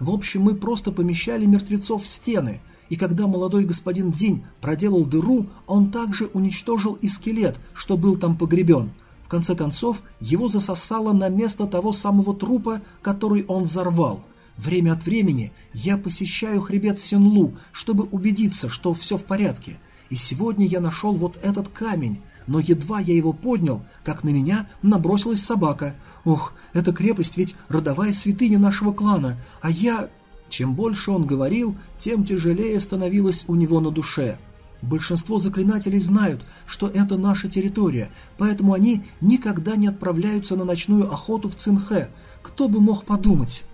В общем, мы просто помещали мертвецов в стены, и когда молодой господин Дзинь проделал дыру, он также уничтожил и скелет, что был там погребен. В конце концов, его засосало на место того самого трупа, который он взорвал. Время от времени я посещаю хребет Синлу, чтобы убедиться, что все в порядке. И сегодня я нашел вот этот камень, но едва я его поднял, как на меня набросилась собака. Ох, эта крепость ведь родовая святыня нашего клана, а я... Чем больше он говорил, тем тяжелее становилось у него на душе. Большинство заклинателей знают, что это наша территория, поэтому они никогда не отправляются на ночную охоту в Цинхэ. Кто бы мог подумать?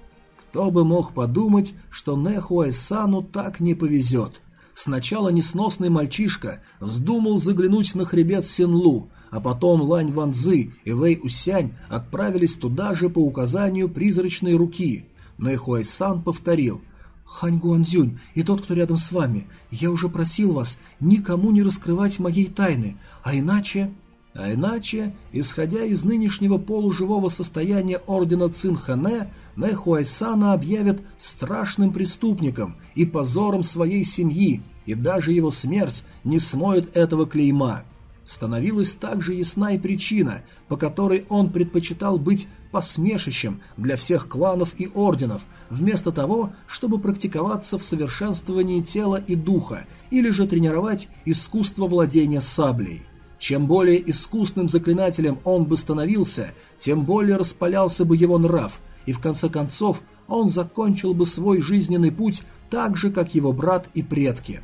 Кто бы мог подумать, что Нехуайсану так не повезет. Сначала несносный мальчишка вздумал заглянуть на хребет Синлу, а потом Лань Ванзы и Вэй Усянь отправились туда же по указанию призрачной руки. Нэхуайсан повторил «Хань Гуанзюнь и тот, кто рядом с вами, я уже просил вас никому не раскрывать моей тайны, а иначе...» А иначе, исходя из нынешнего полуживого состояния ордена Цинхане, Нэхуайсана объявят страшным преступником и позором своей семьи, и даже его смерть не смоет этого клейма. Становилась также ясна и причина, по которой он предпочитал быть посмешищем для всех кланов и орденов, вместо того, чтобы практиковаться в совершенствовании тела и духа, или же тренировать искусство владения саблей. Чем более искусным заклинателем он бы становился, тем более распалялся бы его нрав, и в конце концов он закончил бы свой жизненный путь так же, как его брат и предки.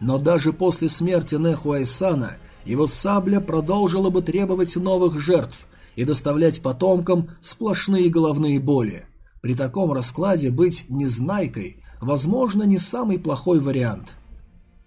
Но даже после смерти Нехуайсана его сабля продолжила бы требовать новых жертв и доставлять потомкам сплошные головные боли. При таком раскладе быть незнайкой, возможно, не самый плохой вариант.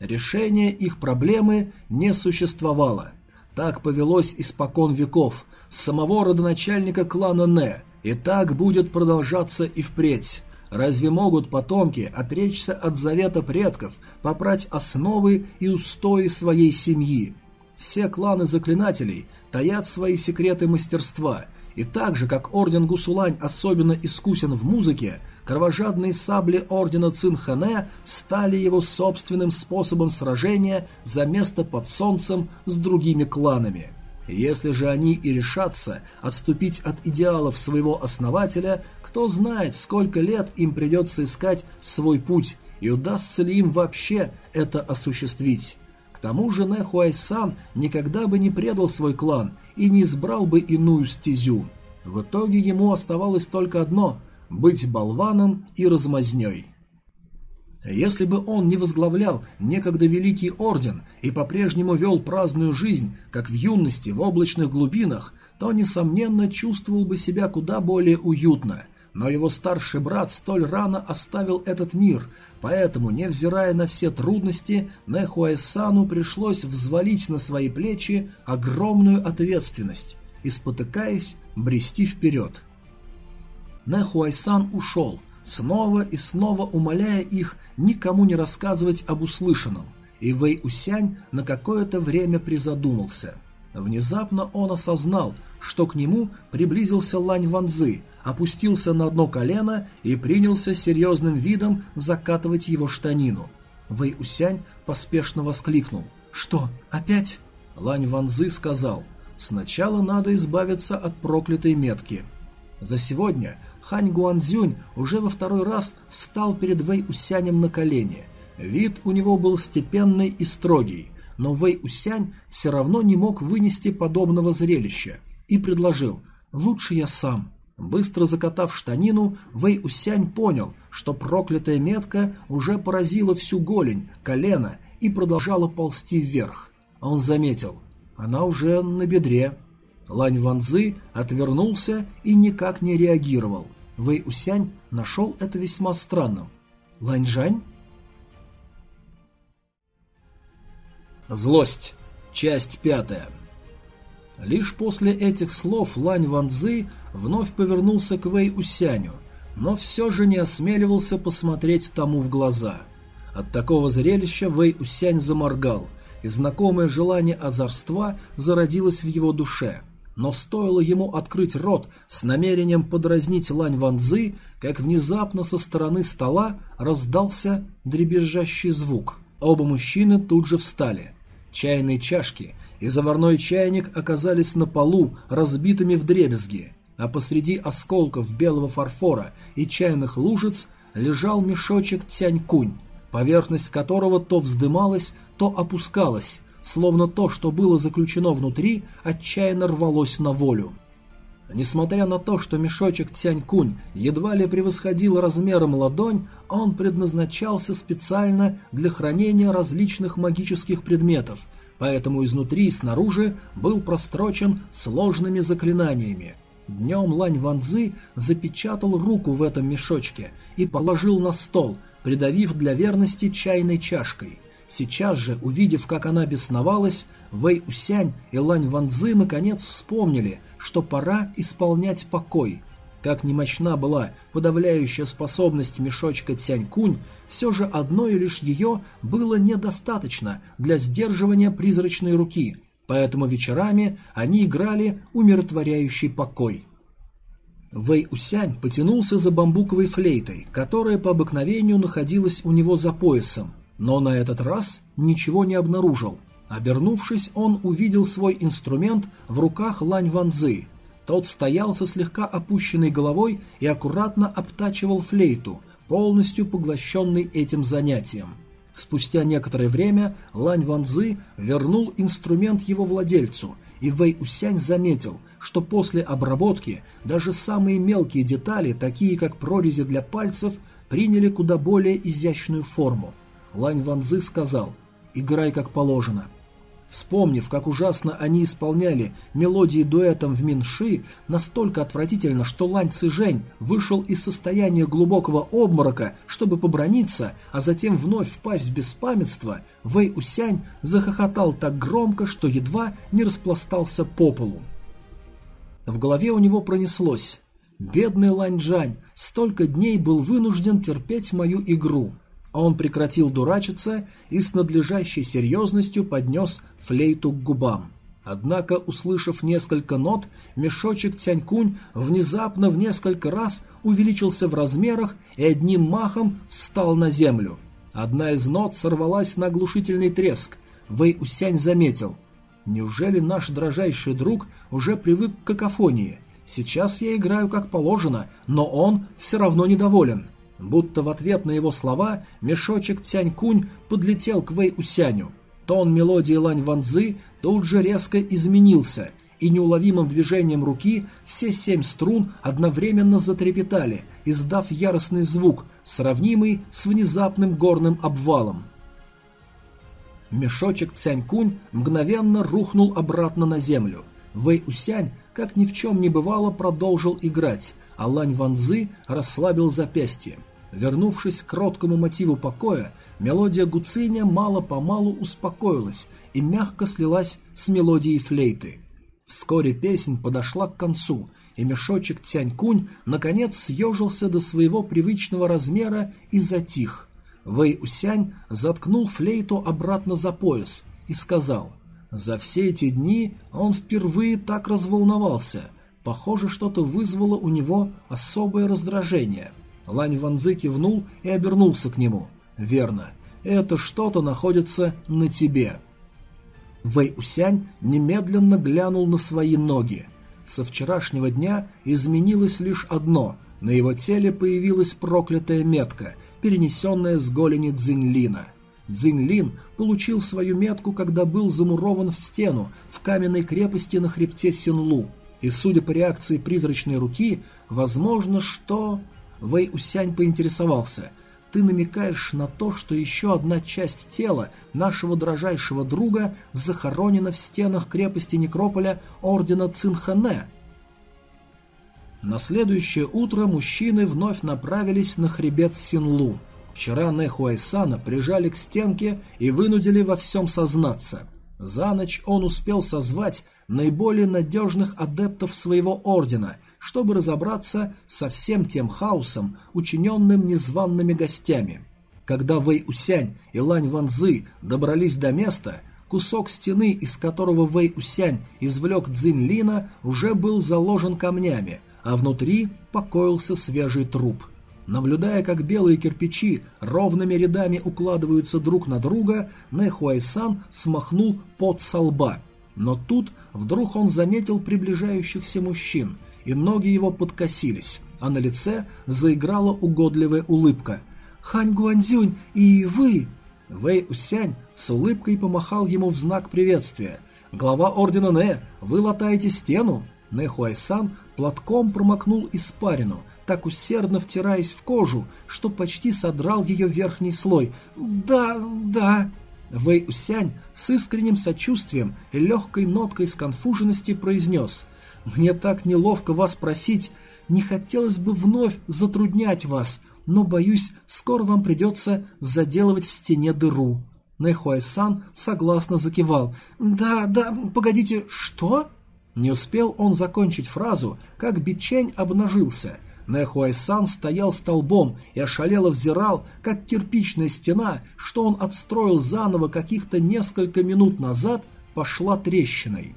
Решение их проблемы не существовало. Так повелось испокон веков, с самого родоначальника клана Не, и так будет продолжаться и впредь. Разве могут потомки отречься от завета предков, попрать основы и устои своей семьи? Все кланы заклинателей таят свои секреты мастерства, и так же, как Орден Гусулань особенно искусен в музыке, кровожадные сабли Ордена Цинхане стали его собственным способом сражения за место под солнцем с другими кланами. Если же они и решатся отступить от идеалов своего основателя, кто знает, сколько лет им придется искать свой путь, и удастся ли им вообще это осуществить. К тому же Нехуайсан никогда бы не предал свой клан и не избрал бы иную стезю. В итоге ему оставалось только одно – быть болваном и размазней. Если бы он не возглавлял некогда Великий Орден и по-прежнему вел праздную жизнь, как в юности в облачных глубинах, то, несомненно, чувствовал бы себя куда более уютно. Но его старший брат столь рано оставил этот мир, поэтому, невзирая на все трудности, Нехуайсану пришлось взвалить на свои плечи огромную ответственность и, спотыкаясь, брести вперед. Нехуайсан ушел, снова и снова умоляя их никому не рассказывать об услышанном, и Вэй Усянь на какое-то время призадумался. Внезапно он осознал, что к нему приблизился Лань Ванзы, опустился на одно колено и принялся серьезным видом закатывать его штанину. Вэй Усянь поспешно воскликнул. «Что, опять?» Лань Ванзы сказал. «Сначала надо избавиться от проклятой метки». За сегодня Хань Гуанзюнь уже во второй раз встал перед Вэй Усянем на колени. Вид у него был степенный и строгий, но Вэй Усянь все равно не мог вынести подобного зрелища и предложил «Лучше я сам». Быстро закатав штанину, Вэй Усянь понял, что проклятая метка уже поразила всю голень, колено и продолжала ползти вверх. Он заметил, она уже на бедре. Лань Ванзы отвернулся и никак не реагировал. Вэй Усянь нашел это весьма странным. Лань Жань? Злость. Часть пятая. Лишь после этих слов Лань Ванзы вновь повернулся к Вэй Усяню, но все же не осмеливался посмотреть тому в глаза. От такого зрелища Вэй Усянь заморгал, и знакомое желание озорства зародилось в его душе – но стоило ему открыть рот с намерением подразнить Лань Ванзы, как внезапно со стороны стола раздался дребезжащий звук. Оба мужчины тут же встали. Чайные чашки и заварной чайник оказались на полу, разбитыми в дребезги, а посреди осколков белого фарфора и чайных лужиц лежал мешочек тянь-кунь, поверхность которого то вздымалась, то опускалась, словно то, что было заключено внутри, отчаянно рвалось на волю. Несмотря на то, что мешочек Тянь-Кунь едва ли превосходил размером ладонь, он предназначался специально для хранения различных магических предметов, поэтому изнутри и снаружи был прострочен сложными заклинаниями. Днем Лань Ванзы запечатал руку в этом мешочке и положил на стол, придавив для верности чайной чашкой. Сейчас же, увидев, как она бесновалась, Вэй Усянь и Лань Ванзы наконец вспомнили, что пора исполнять покой. Как немощна была подавляющая способность мешочка Тянь-Кунь, все же одной лишь ее было недостаточно для сдерживания призрачной руки, поэтому вечерами они играли умиротворяющий покой. Вэй Усянь потянулся за бамбуковой флейтой, которая по обыкновению находилась у него за поясом, но на этот раз ничего не обнаружил. Обернувшись, он увидел свой инструмент в руках Лань Ванзы. Тот стоял со слегка опущенной головой и аккуратно обтачивал флейту, полностью поглощенный этим занятием. Спустя некоторое время Лань Ванзы вернул инструмент его владельцу, и Вэй Усянь заметил, что после обработки даже самые мелкие детали, такие как прорези для пальцев, приняли куда более изящную форму. Лань Ванзы сказал «Играй как положено». Вспомнив, как ужасно они исполняли мелодии дуэтом в Минши, настолько отвратительно, что Лань Цзэжэнь вышел из состояния глубокого обморока, чтобы поброниться, а затем вновь впасть в беспамятство, Вэй Усянь захохотал так громко, что едва не распластался по полу. В голове у него пронеслось «Бедный Лань Джань столько дней был вынужден терпеть мою игру». Он прекратил дурачиться и с надлежащей серьезностью поднес флейту к губам. Однако, услышав несколько нот, мешочек Тянькунь внезапно в несколько раз увеличился в размерах и одним махом встал на землю. Одна из нот сорвалась на оглушительный треск. Вэй Усянь заметил. «Неужели наш дрожайший друг уже привык к какофонии? Сейчас я играю как положено, но он все равно недоволен». Будто в ответ на его слова мешочек Тянь-Кунь подлетел к Вэй Усяню. Тон мелодии Лань Ванзы тут же резко изменился, и неуловимым движением руки все семь струн одновременно затрепетали, издав яростный звук, сравнимый с внезапным горным обвалом. Мешочек Цянь-Кунь мгновенно рухнул обратно на землю. Вэй Усянь, как ни в чем не бывало, продолжил играть, а Лань Ванзы расслабил запястье. Вернувшись к кроткому мотиву покоя, мелодия гуциня мало-помалу успокоилась и мягко слилась с мелодией флейты. Вскоре песнь подошла к концу, и мешочек Тянь-Кунь наконец съежился до своего привычного размера и затих. Вэй Усянь заткнул флейту обратно за пояс и сказал, «За все эти дни он впервые так разволновался. Похоже, что-то вызвало у него особое раздражение». Лань Ванзы кивнул и обернулся к нему. «Верно. Это что-то находится на тебе». Вэй Усянь немедленно глянул на свои ноги. Со вчерашнего дня изменилось лишь одно – на его теле появилась проклятая метка, перенесенная с голени Цзиньлина. Цзиньлин получил свою метку, когда был замурован в стену в каменной крепости на хребте Синлу. И судя по реакции призрачной руки, возможно, что... Вэй Усянь поинтересовался. «Ты намекаешь на то, что еще одна часть тела нашего дрожайшего друга захоронена в стенах крепости Некрополя Ордена Цинхане?» На следующее утро мужчины вновь направились на хребет Синлу. Вчера Нехуайсана прижали к стенке и вынудили во всем сознаться. За ночь он успел созвать наиболее надежных адептов своего ордена – чтобы разобраться со всем тем хаосом, учиненным незваными гостями. Когда Вэй Усянь и Лань Ванзы добрались до места, кусок стены, из которого Вэй Усянь извлек Цзинь Лина, уже был заложен камнями, а внутри покоился свежий труп. Наблюдая, как белые кирпичи ровными рядами укладываются друг на друга, Нэхуайсан смахнул пот со лба. Но тут вдруг он заметил приближающихся мужчин, и ноги его подкосились, а на лице заиграла угодливая улыбка. «Хань Гуанзюнь, и вы...» Вэй Усянь с улыбкой помахал ему в знак приветствия. «Глава ордена Нэ, вы латаете стену?» Нэ Хуайсан платком промокнул испарину, так усердно втираясь в кожу, что почти содрал ее верхний слой. «Да, да...» Вэй Усянь с искренним сочувствием и легкой ноткой сконфуженности произнес «Мне так неловко вас просить, не хотелось бы вновь затруднять вас, но, боюсь, скоро вам придется заделывать в стене дыру». Нэхуай-сан согласно закивал. «Да, да, погодите, что?» Не успел он закончить фразу, как Бичень обнажился. Нэхуай-сан стоял столбом и ошалело взирал, как кирпичная стена, что он отстроил заново каких-то несколько минут назад, пошла трещиной.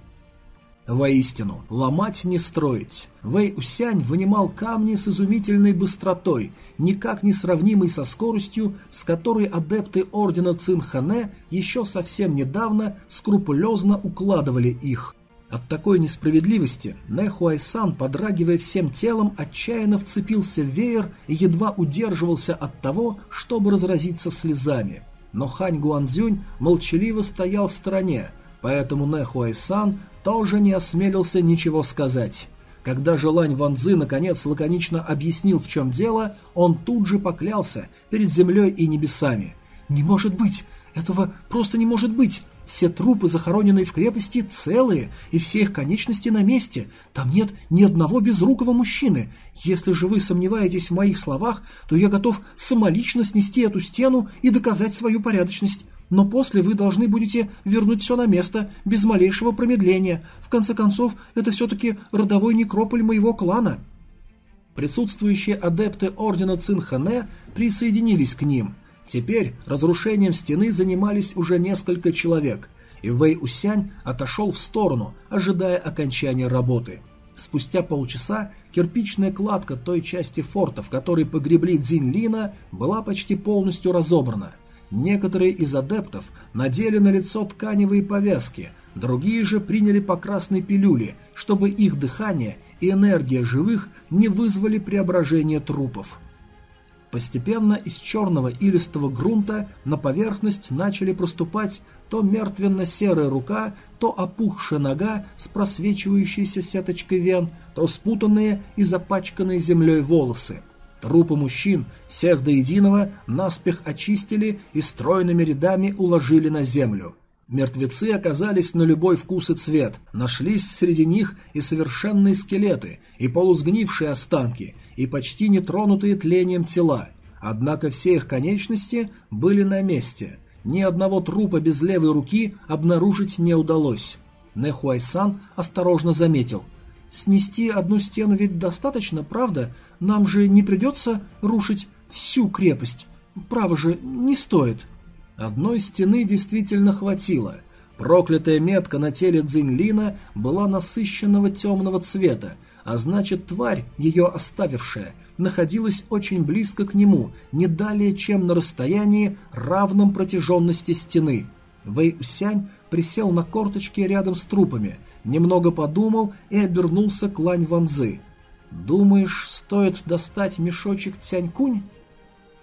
Воистину, ломать не строить. Вэй Усянь вынимал камни с изумительной быстротой, никак не сравнимой со скоростью, с которой адепты ордена Цинхане еще совсем недавно скрупулезно укладывали их. От такой несправедливости Нэхуайсан, подрагивая всем телом, отчаянно вцепился в веер и едва удерживался от того, чтобы разразиться слезами. Но Хань Гуанзюнь молчаливо стоял в стороне, поэтому Нэхуайсан тоже не осмелился ничего сказать. Когда же Лань Ванзы наконец лаконично объяснил, в чем дело, он тут же поклялся перед землей и небесами. «Не может быть! Этого просто не может быть! Все трупы, захороненные в крепости, целые, и все их конечности на месте. Там нет ни одного безрукого мужчины. Если же вы сомневаетесь в моих словах, то я готов самолично снести эту стену и доказать свою порядочность но после вы должны будете вернуть все на место, без малейшего промедления. В конце концов, это все-таки родовой некрополь моего клана». Присутствующие адепты ордена Цинхане присоединились к ним. Теперь разрушением стены занимались уже несколько человек, и Вэй Усянь отошел в сторону, ожидая окончания работы. Спустя полчаса кирпичная кладка той части форта, в которой погребли Цзинь Лина, была почти полностью разобрана – Некоторые из адептов надели на лицо тканевые повязки, другие же приняли по красной пилюле, чтобы их дыхание и энергия живых не вызвали преображение трупов. Постепенно из черного илистого грунта на поверхность начали проступать то мертвенно-серая рука, то опухшая нога с просвечивающейся сеточкой вен, то спутанные и запачканные землей волосы – Трупы мужчин, всех до единого, наспех очистили и стройными рядами уложили на землю. Мертвецы оказались на любой вкус и цвет, нашлись среди них и совершенные скелеты, и полусгнившие останки, и почти нетронутые тлением тела. Однако все их конечности были на месте. Ни одного трупа без левой руки обнаружить не удалось. Нехуайсан осторожно заметил. «Снести одну стену ведь достаточно, правда? Нам же не придется рушить всю крепость. Право же, не стоит. Одной стены действительно хватило. Проклятая метка на теле Цзиньлина была насыщенного темного цвета, а значит тварь, ее оставившая, находилась очень близко к нему, не далее, чем на расстоянии, равном протяженности стены. Вэй Усянь присел на корточки рядом с трупами, немного подумал и обернулся к Лань Ванзы – «Думаешь, стоит достать мешочек Тянькунь?»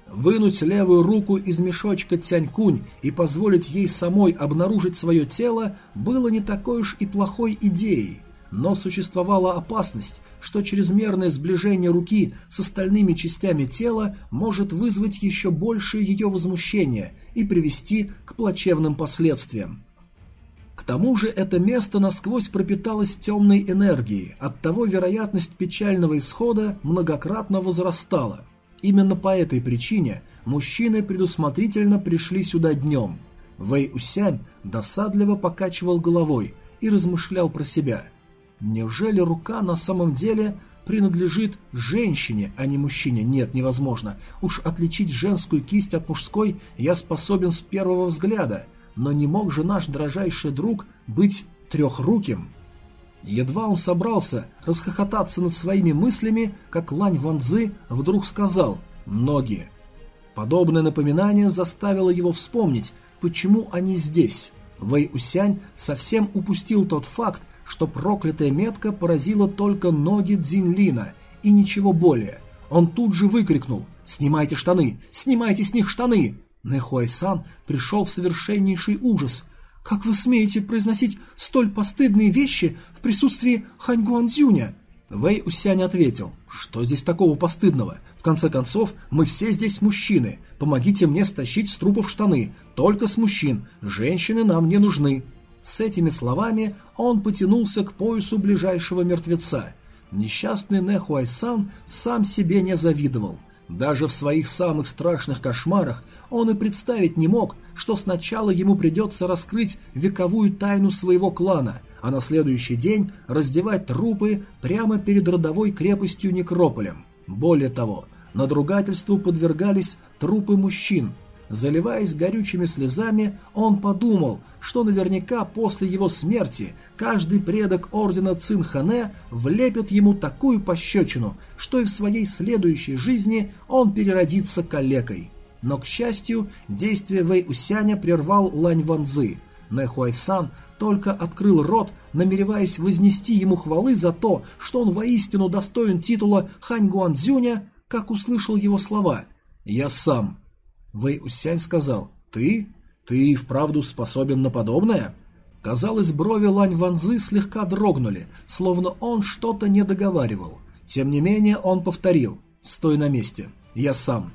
Вынуть левую руку из мешочка Тянькунь и позволить ей самой обнаружить свое тело было не такой уж и плохой идеей, но существовала опасность, что чрезмерное сближение руки с остальными частями тела может вызвать еще большее ее возмущение и привести к плачевным последствиям. К тому же это место насквозь пропиталось темной энергией, оттого вероятность печального исхода многократно возрастала. Именно по этой причине мужчины предусмотрительно пришли сюда днем. Вэй Усянь досадливо покачивал головой и размышлял про себя. Неужели рука на самом деле принадлежит женщине, а не мужчине? Нет, невозможно. Уж отличить женскую кисть от мужской я способен с первого взгляда – но не мог же наш дрожайший друг быть трехруким. Едва он собрался расхохотаться над своими мыслями, как Лань Ванзы вдруг сказал «ноги». Подобное напоминание заставило его вспомнить, почему они здесь. Вэй Усянь совсем упустил тот факт, что проклятая метка поразила только ноги Цзиньлина и ничего более. Он тут же выкрикнул «Снимайте штаны! Снимайте с них штаны!» Нэхуайсан пришел в совершеннейший ужас. «Как вы смеете произносить столь постыдные вещи в присутствии Хань Гуанзюня?» Вэй Усянь ответил, «Что здесь такого постыдного? В конце концов, мы все здесь мужчины. Помогите мне стащить с трупов штаны. Только с мужчин. Женщины нам не нужны». С этими словами он потянулся к поясу ближайшего мертвеца. Несчастный Нэхуайсан сам себе не завидовал. Даже в своих самых страшных кошмарах он и представить не мог, что сначала ему придется раскрыть вековую тайну своего клана, а на следующий день раздевать трупы прямо перед родовой крепостью Некрополем. Более того, надругательству подвергались трупы мужчин, Заливаясь горючими слезами, он подумал, что наверняка после его смерти каждый предок ордена Цинхане влепит ему такую пощечину, что и в своей следующей жизни он переродится калекой. Но, к счастью, действие Вэй Усяня прервал Лань Ванзы. Нэхуайсан только открыл рот, намереваясь вознести ему хвалы за то, что он воистину достоин титула Хань Гуанзюня, как услышал его слова «Я сам Вэй Усянь сказал «Ты? Ты вправду способен на подобное?» Казалось, брови Лань Ванзы слегка дрогнули, словно он что-то не договаривал. Тем не менее он повторил «Стой на месте, я сам».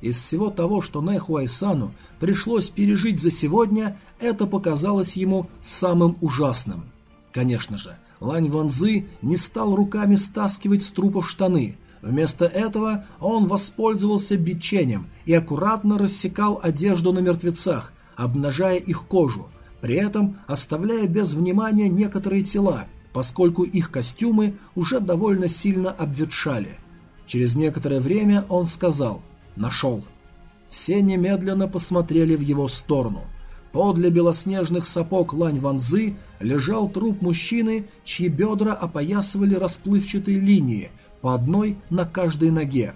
Из всего того, что Нэхуайсану пришлось пережить за сегодня, это показалось ему самым ужасным. Конечно же, Лань Ванзы не стал руками стаскивать с трупов штаны – Вместо этого он воспользовался бичением и аккуратно рассекал одежду на мертвецах, обнажая их кожу, при этом оставляя без внимания некоторые тела, поскольку их костюмы уже довольно сильно обветшали. Через некоторое время он сказал «Нашел». Все немедленно посмотрели в его сторону. Подле белоснежных сапог Лань Ванзы лежал труп мужчины, чьи бедра опоясывали расплывчатые линии, по одной на каждой ноге.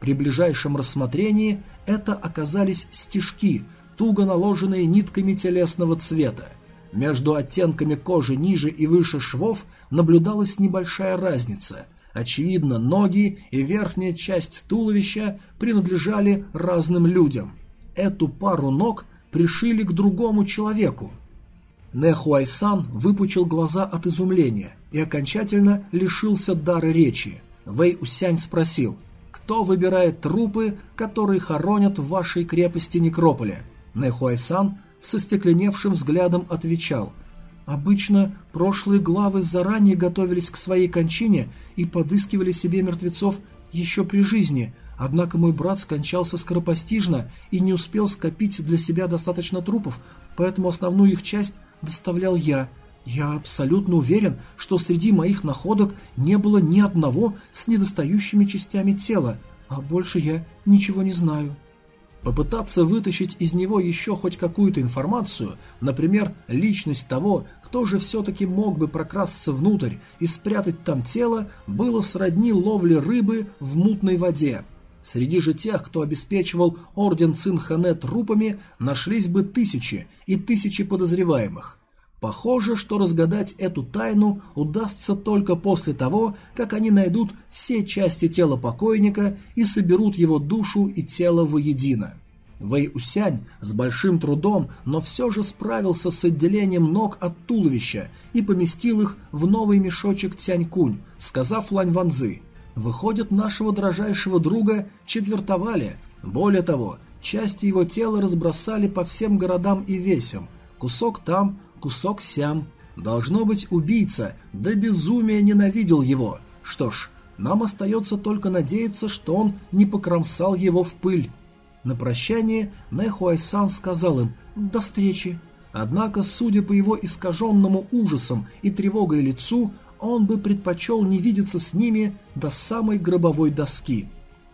При ближайшем рассмотрении это оказались стежки, туго наложенные нитками телесного цвета. Между оттенками кожи ниже и выше швов наблюдалась небольшая разница. Очевидно, ноги и верхняя часть туловища принадлежали разным людям. Эту пару ног пришили к другому человеку. Нехуайсан выпучил глаза от изумления и окончательно лишился дара речи. Вэй Усянь спросил, кто выбирает трупы, которые хоронят в вашей крепости Некрополя? Нэхуайсан со стекленевшим взглядом отвечал, обычно прошлые главы заранее готовились к своей кончине и подыскивали себе мертвецов еще при жизни, однако мой брат скончался скоропостижно и не успел скопить для себя достаточно трупов, поэтому основную их часть доставлял я – я абсолютно уверен, что среди моих находок не было ни одного с недостающими частями тела, а больше я ничего не знаю. Попытаться вытащить из него еще хоть какую-то информацию, например, личность того, кто же все-таки мог бы прокрасться внутрь и спрятать там тело, было сродни ловле рыбы в мутной воде. Среди же тех, кто обеспечивал орден Цинхане трупами, нашлись бы тысячи и тысячи подозреваемых. Похоже, что разгадать эту тайну удастся только после того, как они найдут все части тела покойника и соберут его душу и тело воедино. Вэй Усянь с большим трудом, но все же справился с отделением ног от туловища и поместил их в новый мешочек Тянькунь, сказав Лань Ванзы, «Выходит, нашего дрожайшего друга четвертовали. Более того, части его тела разбросали по всем городам и весям. Кусок там, кусок сям. Должно быть, убийца до безумия ненавидел его. Что ж, нам остается только надеяться, что он не покромсал его в пыль. На прощание Нэхуайсан сказал им «До встречи». Однако, судя по его искаженному ужасом и тревогой лицу, он бы предпочел не видеться с ними до самой гробовой доски.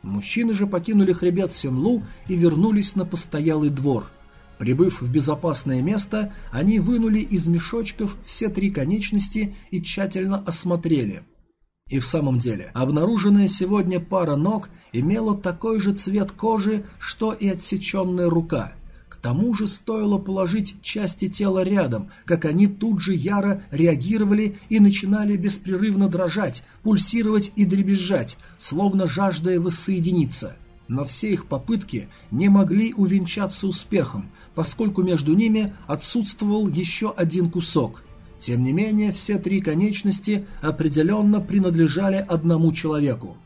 Мужчины же покинули хребет Сенлу и вернулись на постоялый двор – Прибыв в безопасное место, они вынули из мешочков все три конечности и тщательно осмотрели. И в самом деле, обнаруженная сегодня пара ног имела такой же цвет кожи, что и отсеченная рука. К тому же стоило положить части тела рядом, как они тут же яро реагировали и начинали беспрерывно дрожать, пульсировать и дребезжать, словно жаждая воссоединиться. Но все их попытки не могли увенчаться успехом, поскольку между ними отсутствовал еще один кусок. Тем не менее, все три конечности определенно принадлежали одному человеку.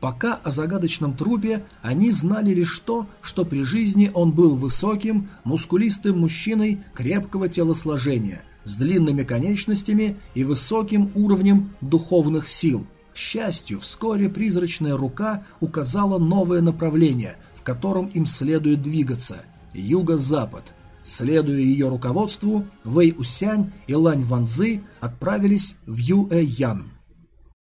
Пока о загадочном трупе они знали лишь то, что при жизни он был высоким, мускулистым мужчиной крепкого телосложения, с длинными конечностями и высоким уровнем духовных сил. К счастью, вскоре призрачная рука указала новое направление, в котором им следует двигаться – юго-запад. Следуя ее руководству, Вэй Усянь и Лань Ванзы отправились в Юэ-Ян.